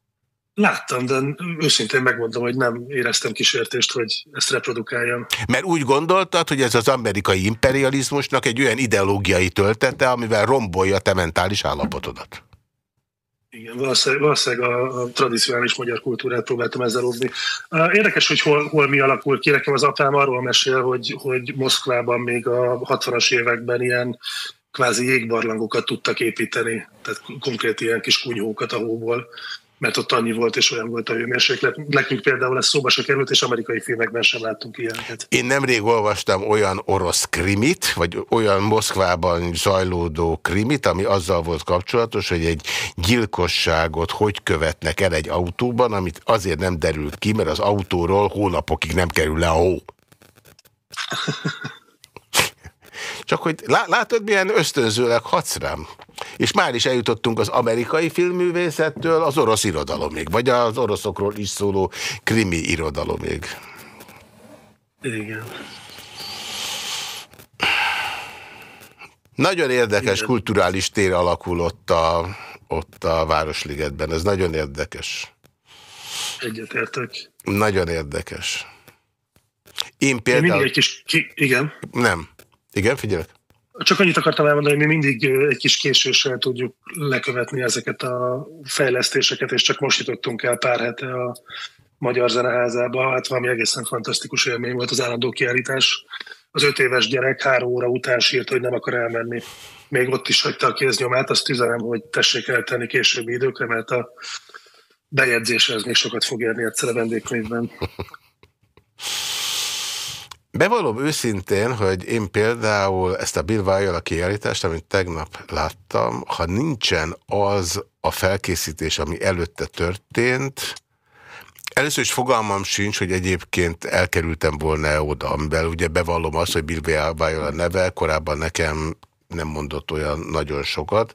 Láttam, de őszintén megmondom, hogy nem éreztem kísértést, hogy ezt reprodukáljam. Mert úgy gondoltad, hogy ez az amerikai imperializmusnak egy olyan ideológiai töltete, amivel rombolja te mentális állapotodat? Igen, valószínűleg, valószínűleg a, a tradicionális magyar kultúrát próbáltam ezzel hozni. Érdekes, hogy hol, hol mi alakul ki. Nekem az apám arról mesél, hogy, hogy Moszkvában még a 60-as években ilyen kvázi jégbarlangokat tudtak építeni, tehát konkrét ilyen kis kunyhókat a hóból mert ott annyi volt, és olyan volt a hőmérséklet. Nekünk például ez szóba se került, és amerikai filmekben sem láttunk ilyeneket. Én nemrég olvastam olyan orosz krimit, vagy olyan Moszkvában zajlódó krimit, ami azzal volt kapcsolatos, hogy egy gyilkosságot hogy követnek el egy autóban, amit azért nem derül ki, mert az autóról hónapokig nem kerül le a hó. Csak hogy látod, milyen ösztönzőleg hadsz rám? És már is eljutottunk az amerikai filmművészettől az orosz irodalomig, vagy az oroszokról is szóló krimi irodalomig. Igen. Nagyon érdekes Igen. kulturális tér alakul ott a, ott a Városligetben. Ez nagyon érdekes. Egyetértek. Nagyon érdekes. Én például... Én egy kis... Ki... Igen. Nem. Igen, figyelek. Csak annyit akartam elmondani, hogy mi mindig egy kis késéssel tudjuk lekövetni ezeket a fejlesztéseket, és csak most jutottunk el pár hete a Magyar Zeneházába. Hát valami egészen fantasztikus élmény volt az állandó kiállítás. Az öt éves gyerek három óra után sírt, hogy nem akar elmenni. Még ott is hagyta a kéznyomát, azt üzenem, hogy tessék eltenni későbbi időkre, mert a bejegyzéshez még sokat fog érni egyszer a vendégkönyvben. Bevallom őszintén, hogy én például ezt a Bill Viola kiállítást, amit tegnap láttam, ha nincsen az a felkészítés, ami előtte történt, Először is fogalmam sincs, hogy egyébként elkerültem volna -e oda, amivel ugye bevallom azt, hogy Bill Viola neve korábban nekem nem mondott olyan nagyon sokat,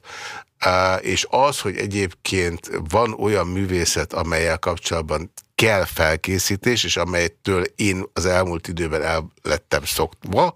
és az, hogy egyébként van olyan művészet, amelyel kapcsolatban kell felkészítés, és amelytől én az elmúlt időben el lettem szokva.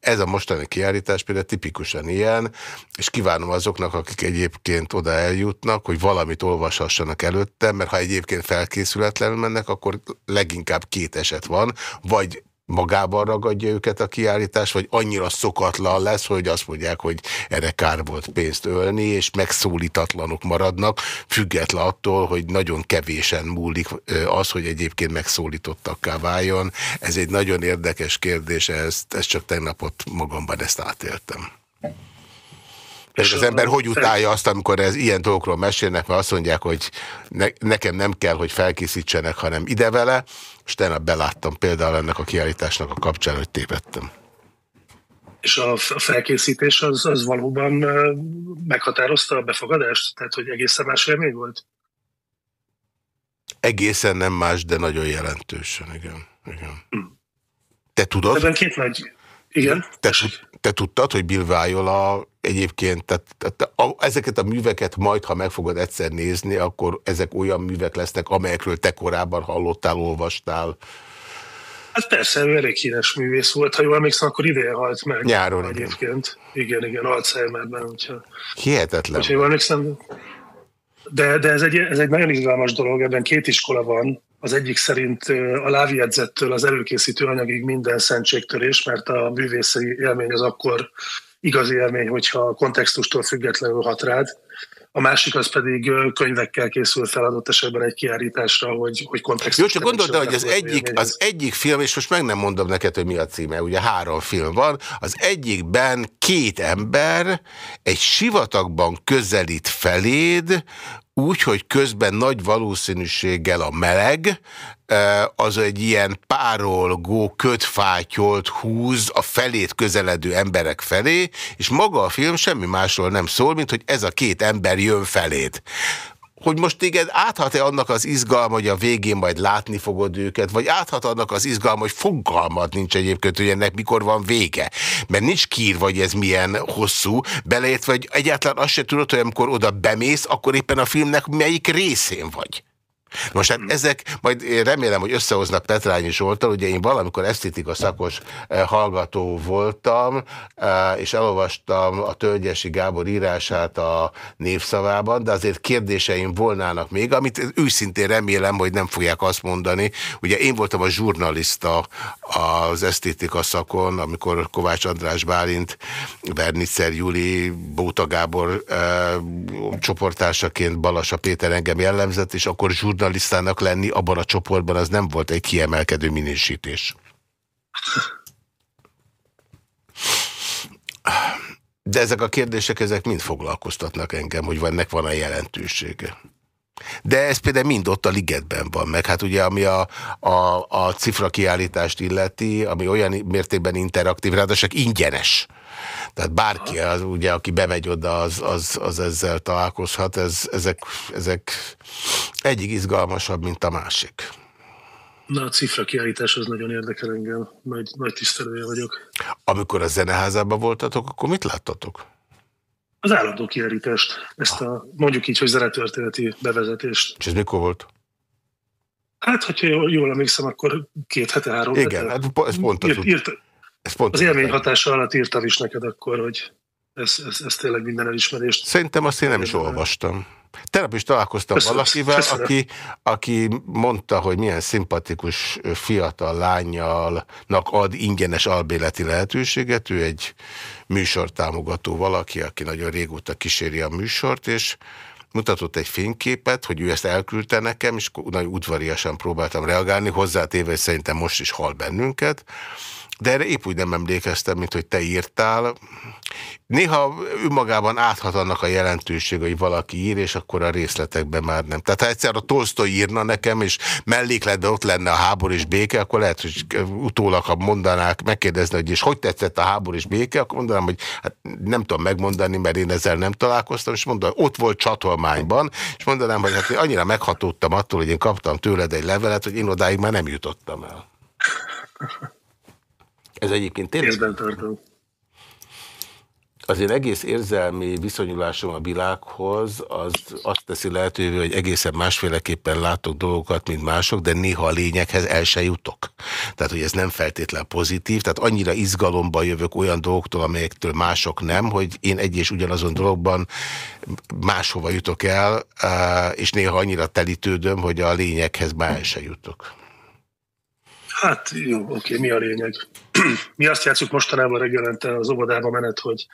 Ez a mostani kiállítás például tipikusan ilyen, és kívánom azoknak, akik egyébként oda eljutnak, hogy valamit olvashassanak előtte, mert ha egyébként felkészületlenül mennek, akkor leginkább két eset van, vagy magában ragadja őket a kiállítás, vagy annyira szokatlan lesz, hogy azt mondják, hogy erre kár volt pénzt ölni, és megszólítatlanok maradnak, független attól, hogy nagyon kevésen múlik az, hogy egyébként megszólítottakká váljon. Ez egy nagyon érdekes kérdés, ezt, ezt csak tegnapot magamban ezt átéltem. És az ember hogy utálja azt, amikor ez ilyen dolgokról mesélnek, mert azt mondják, hogy ne, nekem nem kell, hogy felkészítsenek, hanem ide vele, és tegnap beláttam például ennek a kiállításnak a kapcsán, hogy tévedtem. És a felkészítés az, az valóban meghatározta a befogadást? Tehát, hogy egészen más élmény volt? Egészen nem más, de nagyon jelentősen, igen. igen. Hm. Te tudod? Ebben két nagy... Igen. Te, te tudtad, hogy Bill Viola egyébként, tehát, tehát a, ezeket a műveket majd, ha meg fogod egyszer nézni, akkor ezek olyan művek lesznek, amelyekről te korábban hallottál, olvastál. Hát persze, ő elég híres művész volt, ha jól emlékszem, akkor ideje halt meg. Nyáron, egyébként. Igen, igen, Alzheimerben. Hogyha, Hihetetlen. Ha jól emlékszem, de, de ez, egy, ez egy nagyon izgalmas dolog, ebben két iskola van. Az egyik szerint a lávjegyzettől az előkészítő anyagig minden szentségtörés, mert a művészi élmény az akkor igazi élmény, hogyha a kontextustól függetlenül hat rád. A másik az pedig könyvekkel készül fel adott esetben egy kiállításra, hogy, hogy kontextus. Jó, csak gondold, hogy az egyik, az egyik film, és most meg nem mondom neked, hogy mi a címe, ugye három film van, az egyikben két ember egy sivatagban közelít feléd, úgy, hogy közben nagy valószínűséggel a meleg, az egy ilyen párolgó, kötfátyolt húz a felét közeledő emberek felé, és maga a film semmi másról nem szól, mint hogy ez a két ember jön felét hogy most téged áthat-e annak az izgalma, hogy a végén majd látni fogod őket, vagy áthat annak az izgalma, hogy fogalmad nincs egyébként, hogy ennek mikor van vége. Mert nincs kír, vagy ez milyen hosszú, beleért, vagy egyáltalán azt se tudod, hogy amikor oda bemész, akkor éppen a filmnek melyik részén vagy. Most hát ezek, majd remélem, hogy összehoznak Petrányi Zsoltal, ugye én valamikor esztétika szakos eh, hallgató voltam, eh, és elolvastam a Tölgyesi Gábor írását a névszavában, de azért kérdéseim volnának még, amit őszintén remélem, hogy nem fogják azt mondani. Ugye én voltam a zsurnalista az esztétika szakon, amikor Kovács András Bálint, Bernicer Júli, Bóta Gábor e, csoportársaként Balasa Péter engem jellemzett, és akkor zsurnalista zsurnalisztának lenni abban a csoportban, az nem volt egy kiemelkedő minősítés. De ezek a kérdések, ezek mind foglalkoztatnak engem, hogy ennek van a jelentősége. De ez például mind ott a ligetben van, meg hát ugye ami a, a, a cifra kiállítást illeti, ami olyan mértékben interaktív, ráadásul ingyenes. Tehát bárki, az, ugye, aki bemegy oda, az, az, az ezzel találkozhat. Ez, ezek, ezek egyik izgalmasabb, mint a másik. Na, a cifra kiállítás az nagyon érdekel engem. Nagy, nagy tisztelője vagyok. Amikor a zeneházában voltatok, akkor mit láttatok? Az állandó kiállítást. Ezt a, mondjuk így, hogy zenetörténeti bevezetést. És ez mikor volt? Hát, hogyha jól, jól emlékszem, akkor két hete, három Igen, hete. hát ez pont az, írt, írt, ez pont az élmény hatása alatt írtam is neked akkor, hogy ez, ez, ez tényleg minden elismerést. Szerintem azt én nem is olvastam. Tegnap is találkoztam köszönöm, valakivel, köszönöm. aki, aki mondta, hogy milyen szimpatikus fiatal lányalnak ad ingyenes albéleti lehetőséget. Ő egy műsortámogató valaki, aki nagyon régóta kíséri a műsort, és mutatott egy fényképet, hogy ő ezt elküldte nekem, és nagyon udvariasan próbáltam reagálni, hozzátéve, hogy szerintem most is hal bennünket, de erre épp úgy nem emlékeztem, mint hogy te írtál. Néha önmagában áthat annak a jelentőség, hogy valaki ír, és akkor a részletekben már nem. Tehát ha egyszer a Tolstoy írna nekem, és mellékletben ott lenne a háború és béke, akkor lehet, hogy utólag, ha mondanák, megkérdezni, hogy és hogy tetszett a háború és béke, akkor mondanám, hogy hát nem tudom megmondani, mert én ezzel nem találkoztam, és mondanám, ott volt csatolmányban, és mondanám, hogy hát annyira meghatódtam attól, hogy én kaptam tőled egy levelet, hogy én odáig már nem jutottam el. Ez egyébként tényleg... Észben tartom. Az én egész érzelmi viszonyulásom a világhoz az azt teszi lehetővé, hogy egészen másféleképpen látok dolgokat, mint mások, de néha a lényeghez el se jutok. Tehát, hogy ez nem feltétlen pozitív, tehát annyira izgalomba jövök olyan dolgoktól, amelyektől mások nem, hogy én egy és ugyanazon dologban máshova jutok el, és néha annyira telítődöm, hogy a lényeghez már el se jutok. Hát jó, oké, mi a lényeg? mi azt játszunk mostanában reggelente az óvodába menet, hogy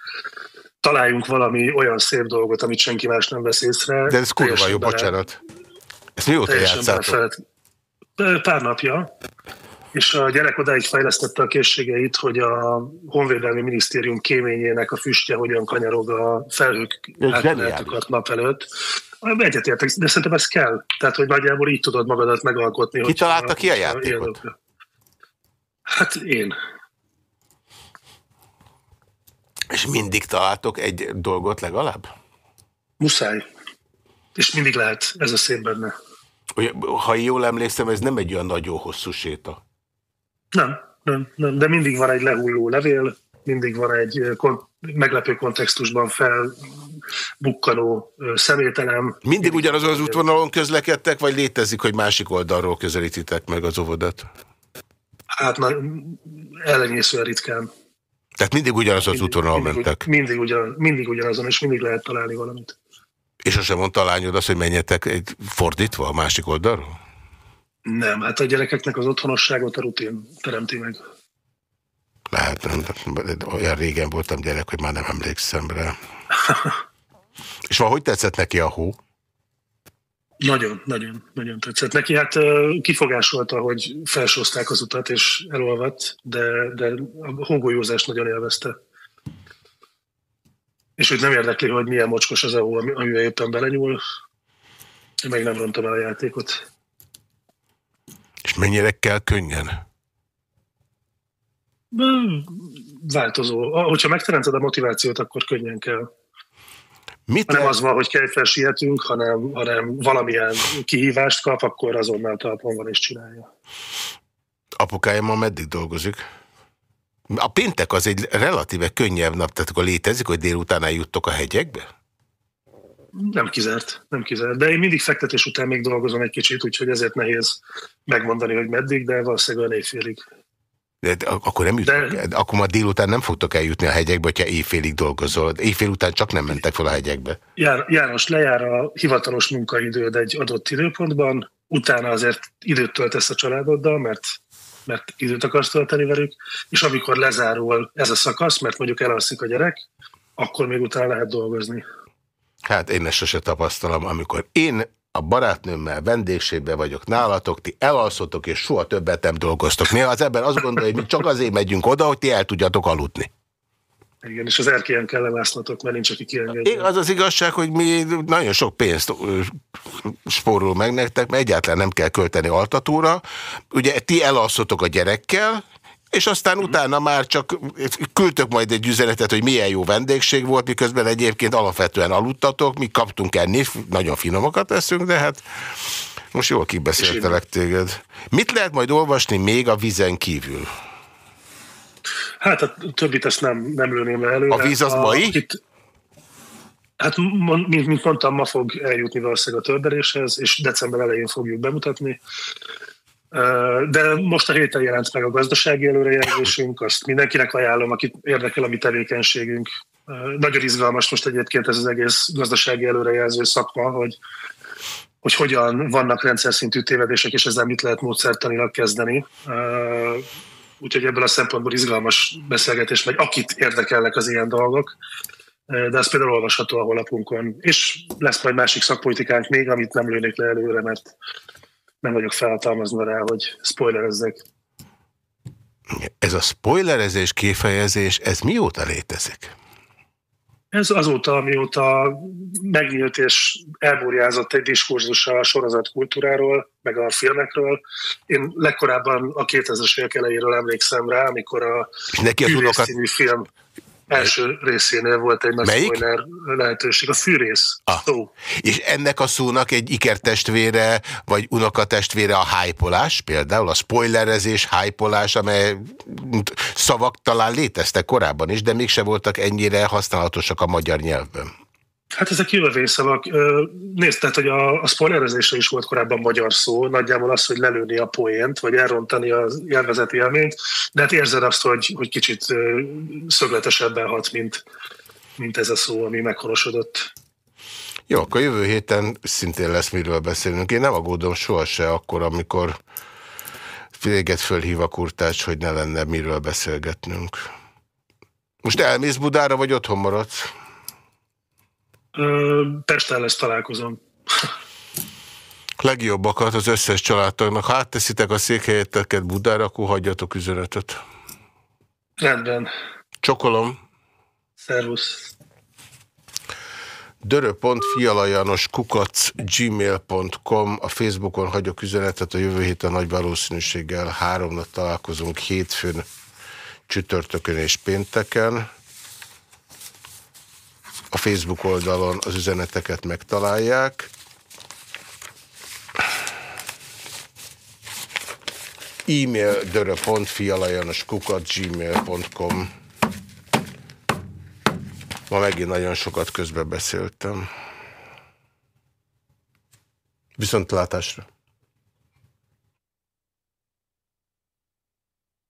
találjunk valami olyan szép dolgot, amit senki más nem vesz észre. De ez kurva jó, bocsánat. Ezt mióta játszátok? Pár napja, és a gyerek odáig fejlesztette a készségeit, hogy a Honvédelmi Minisztérium kéményének a füstje hogyan kanyarog a felhők átmenetüket nap előtt. Egyetértek, de szerintem ez kell. Tehát, hogy nagyjából így tudod magadat megalkotni. Ki találta ki a játékot? Hát én. És mindig találtok egy dolgot legalább? Muszáj. És mindig lehet, ez a szép benne. Ha jól emlékszem, ez nem egy olyan nagyon hosszú séta. Nem, nem, nem, de mindig van egy lehulló levél, mindig van egy kon meglepő kontextusban felbukkanó szemételem. Mindig ugyanazon az útvonalon közlekedtek, vagy létezik, hogy másik oldalról közelítitek meg az óvodat? Hát na, ellenyészően ritkán. Tehát mindig ugyanaz az útvonalon mentek? Mindig, ugyan, mindig ugyanazon, és mindig lehet találni valamit. És sosem mondta a lányod azt, hogy menjetek egy fordítva a másik oldalról? Nem, hát a gyerekeknek az otthonosságot a rutin teremti meg. Lehet, nem, olyan régen voltam gyerek, hogy már nem emlékszem rá. És valahogy tetszett neki a hó? Nagyon, nagyon, nagyon tetszett neki. Hát kifogásolta, hogy felsózták az utat és elolvadt, de, de a hógolyózást nagyon élvezte. És úgy nem érdekli, hogy milyen mocskos az hó, amivel éppen belenyúl. Én meg nem rontom el a játékot. És mennyire kell könnyen? Változó. Hogyha megteremted a motivációt, akkor könnyen kell. Mit nem az van, hogy kell sietünk, hanem, hanem valamilyen kihívást kap, akkor azonnal talpon van és csinálja. Apukája ma meddig dolgozik? A péntek az egy relatíve könnyebb nap, tehát akkor létezik, hogy délután eljuttok a hegyekbe? Nem kizárt, nem kizárt. De én mindig fektetés után még dolgozom egy kicsit, úgyhogy ezért nehéz megmondani, hogy meddig, de valószínűleg olyan éjfélig. De akkor nem jutok, de... akkor ma délután nem fogtok eljutni a hegyekbe, hogyha éjfélig dolgozol. Éjfél után csak nem mentek fel a hegyekbe. Jár, János, lejár a hivatalos munkaidőd egy adott időpontban, utána azért időt töltesz a családoddal, mert, mert időt akarsz tölteni velük, és amikor lezárul ez a szakasz, mert mondjuk elalszik a gyerek, akkor még utána lehet dolgozni. Hát én ezt sose tapasztalom, amikor én a barátnőmmel vendégségbe vagyok nálatok, ti elalszotok, és soha többet nem dolgoztok. Néha az ebben azt gondolja, hogy mi csak azért megyünk oda, hogy ti el tudjatok aludni. Igen, és az erkélyen kell lemásznatok, mert nincs, aki kiengedje. Az az igazság, hogy mi nagyon sok pénzt spórol meg nektek, mert egyáltalán nem kell költeni altatóra. Ugye ti elalszotok a gyerekkel, és aztán utána már csak küldtök majd egy üzenetet, hogy milyen jó vendégség volt, miközben egyébként alapvetően aludtatok, mi kaptunk enni, nagyon finomokat eszünk, de hát most jól kibeszéltelek téged. Mit lehet majd olvasni még a vizen kívül? Hát a többit ezt nem, nem lőném le előre. A víz az a, mai? Itt, hát mint, mint mondtam, ma fog eljutni valószínűleg a tördeléshez, és december elején fogjuk bemutatni. De most a héten jelent meg a gazdasági előrejelzésünk, azt mindenkinek ajánlom, akit érdekel a mi tevékenységünk. Nagyon izgalmas most egyébként ez az egész gazdasági előrejelző szakma, hogy, hogy hogyan vannak rendszer szintű tévedések, és ezzel mit lehet módszertanilag kezdeni. úgyhogy ebből a szempontból izgalmas beszélgetés megy, akit érdekelnek az ilyen dolgok, de ez például olvasható a holapunkon. És lesz majd másik szakpolitikánk még, amit nem lőnék le előre, mert nem vagyok felhatalmazva rá, hogy spoilerezzek. Ez a spoilerezés kifejezés, ez mióta létezik? Ez azóta, amióta megnyílt és elburjázott egy diskurzus a sorozatkultúráról, meg a filmekről. Én legkorábban a 2000-es évek elejéről emlékszem rá, amikor a neki az unokat... film első részénél volt egy nagy Melyik? spoiler lehetőség. A fűrész ah. szó. És ennek a szónak egy ikertestvére, vagy unokatestvére a hájpolás például? A spoilerezés, hájpolás, amely szavak talán léteztek korábban is, de mégse voltak ennyire használatosak a magyar nyelvben. Hát ezek jövővészavak. Nézd, tehát, hogy a, a spoilerezésre is volt korábban magyar szó, nagyjából az, hogy lelőni a poént, vagy elrontani a jelvezeti élményt, de hát érzed azt, hogy, hogy kicsit szögletesebben hat, mint, mint ez a szó, ami meghonosodott. Jó, akkor jövő héten szintén lesz miről beszélnünk. Én nem aggódom sohasem akkor, amikor véget fölhív a kurtács, hogy ne lenne miről beszélgetnünk. Most elmész Budára, vagy otthon maradsz? Pesten lesz találkozom. Legjobbakat az összes családtagnak. Ha átteszitek a székhelyeteket Budára, akkor hagyjatok üzenetet. Rendben. Csokolom. Szervusz. Gmail.com A Facebookon hagyok üzenetet, a jövő héten nagy valószínűséggel három nap találkozunk hétfőn, csütörtökön és pénteken. A Facebook oldalon az üzeneteket megtalálják. E-mail dörö.fialajanoskukat.gmail.com Ma megint nagyon sokat közbe beszéltem. Viszontlátásra!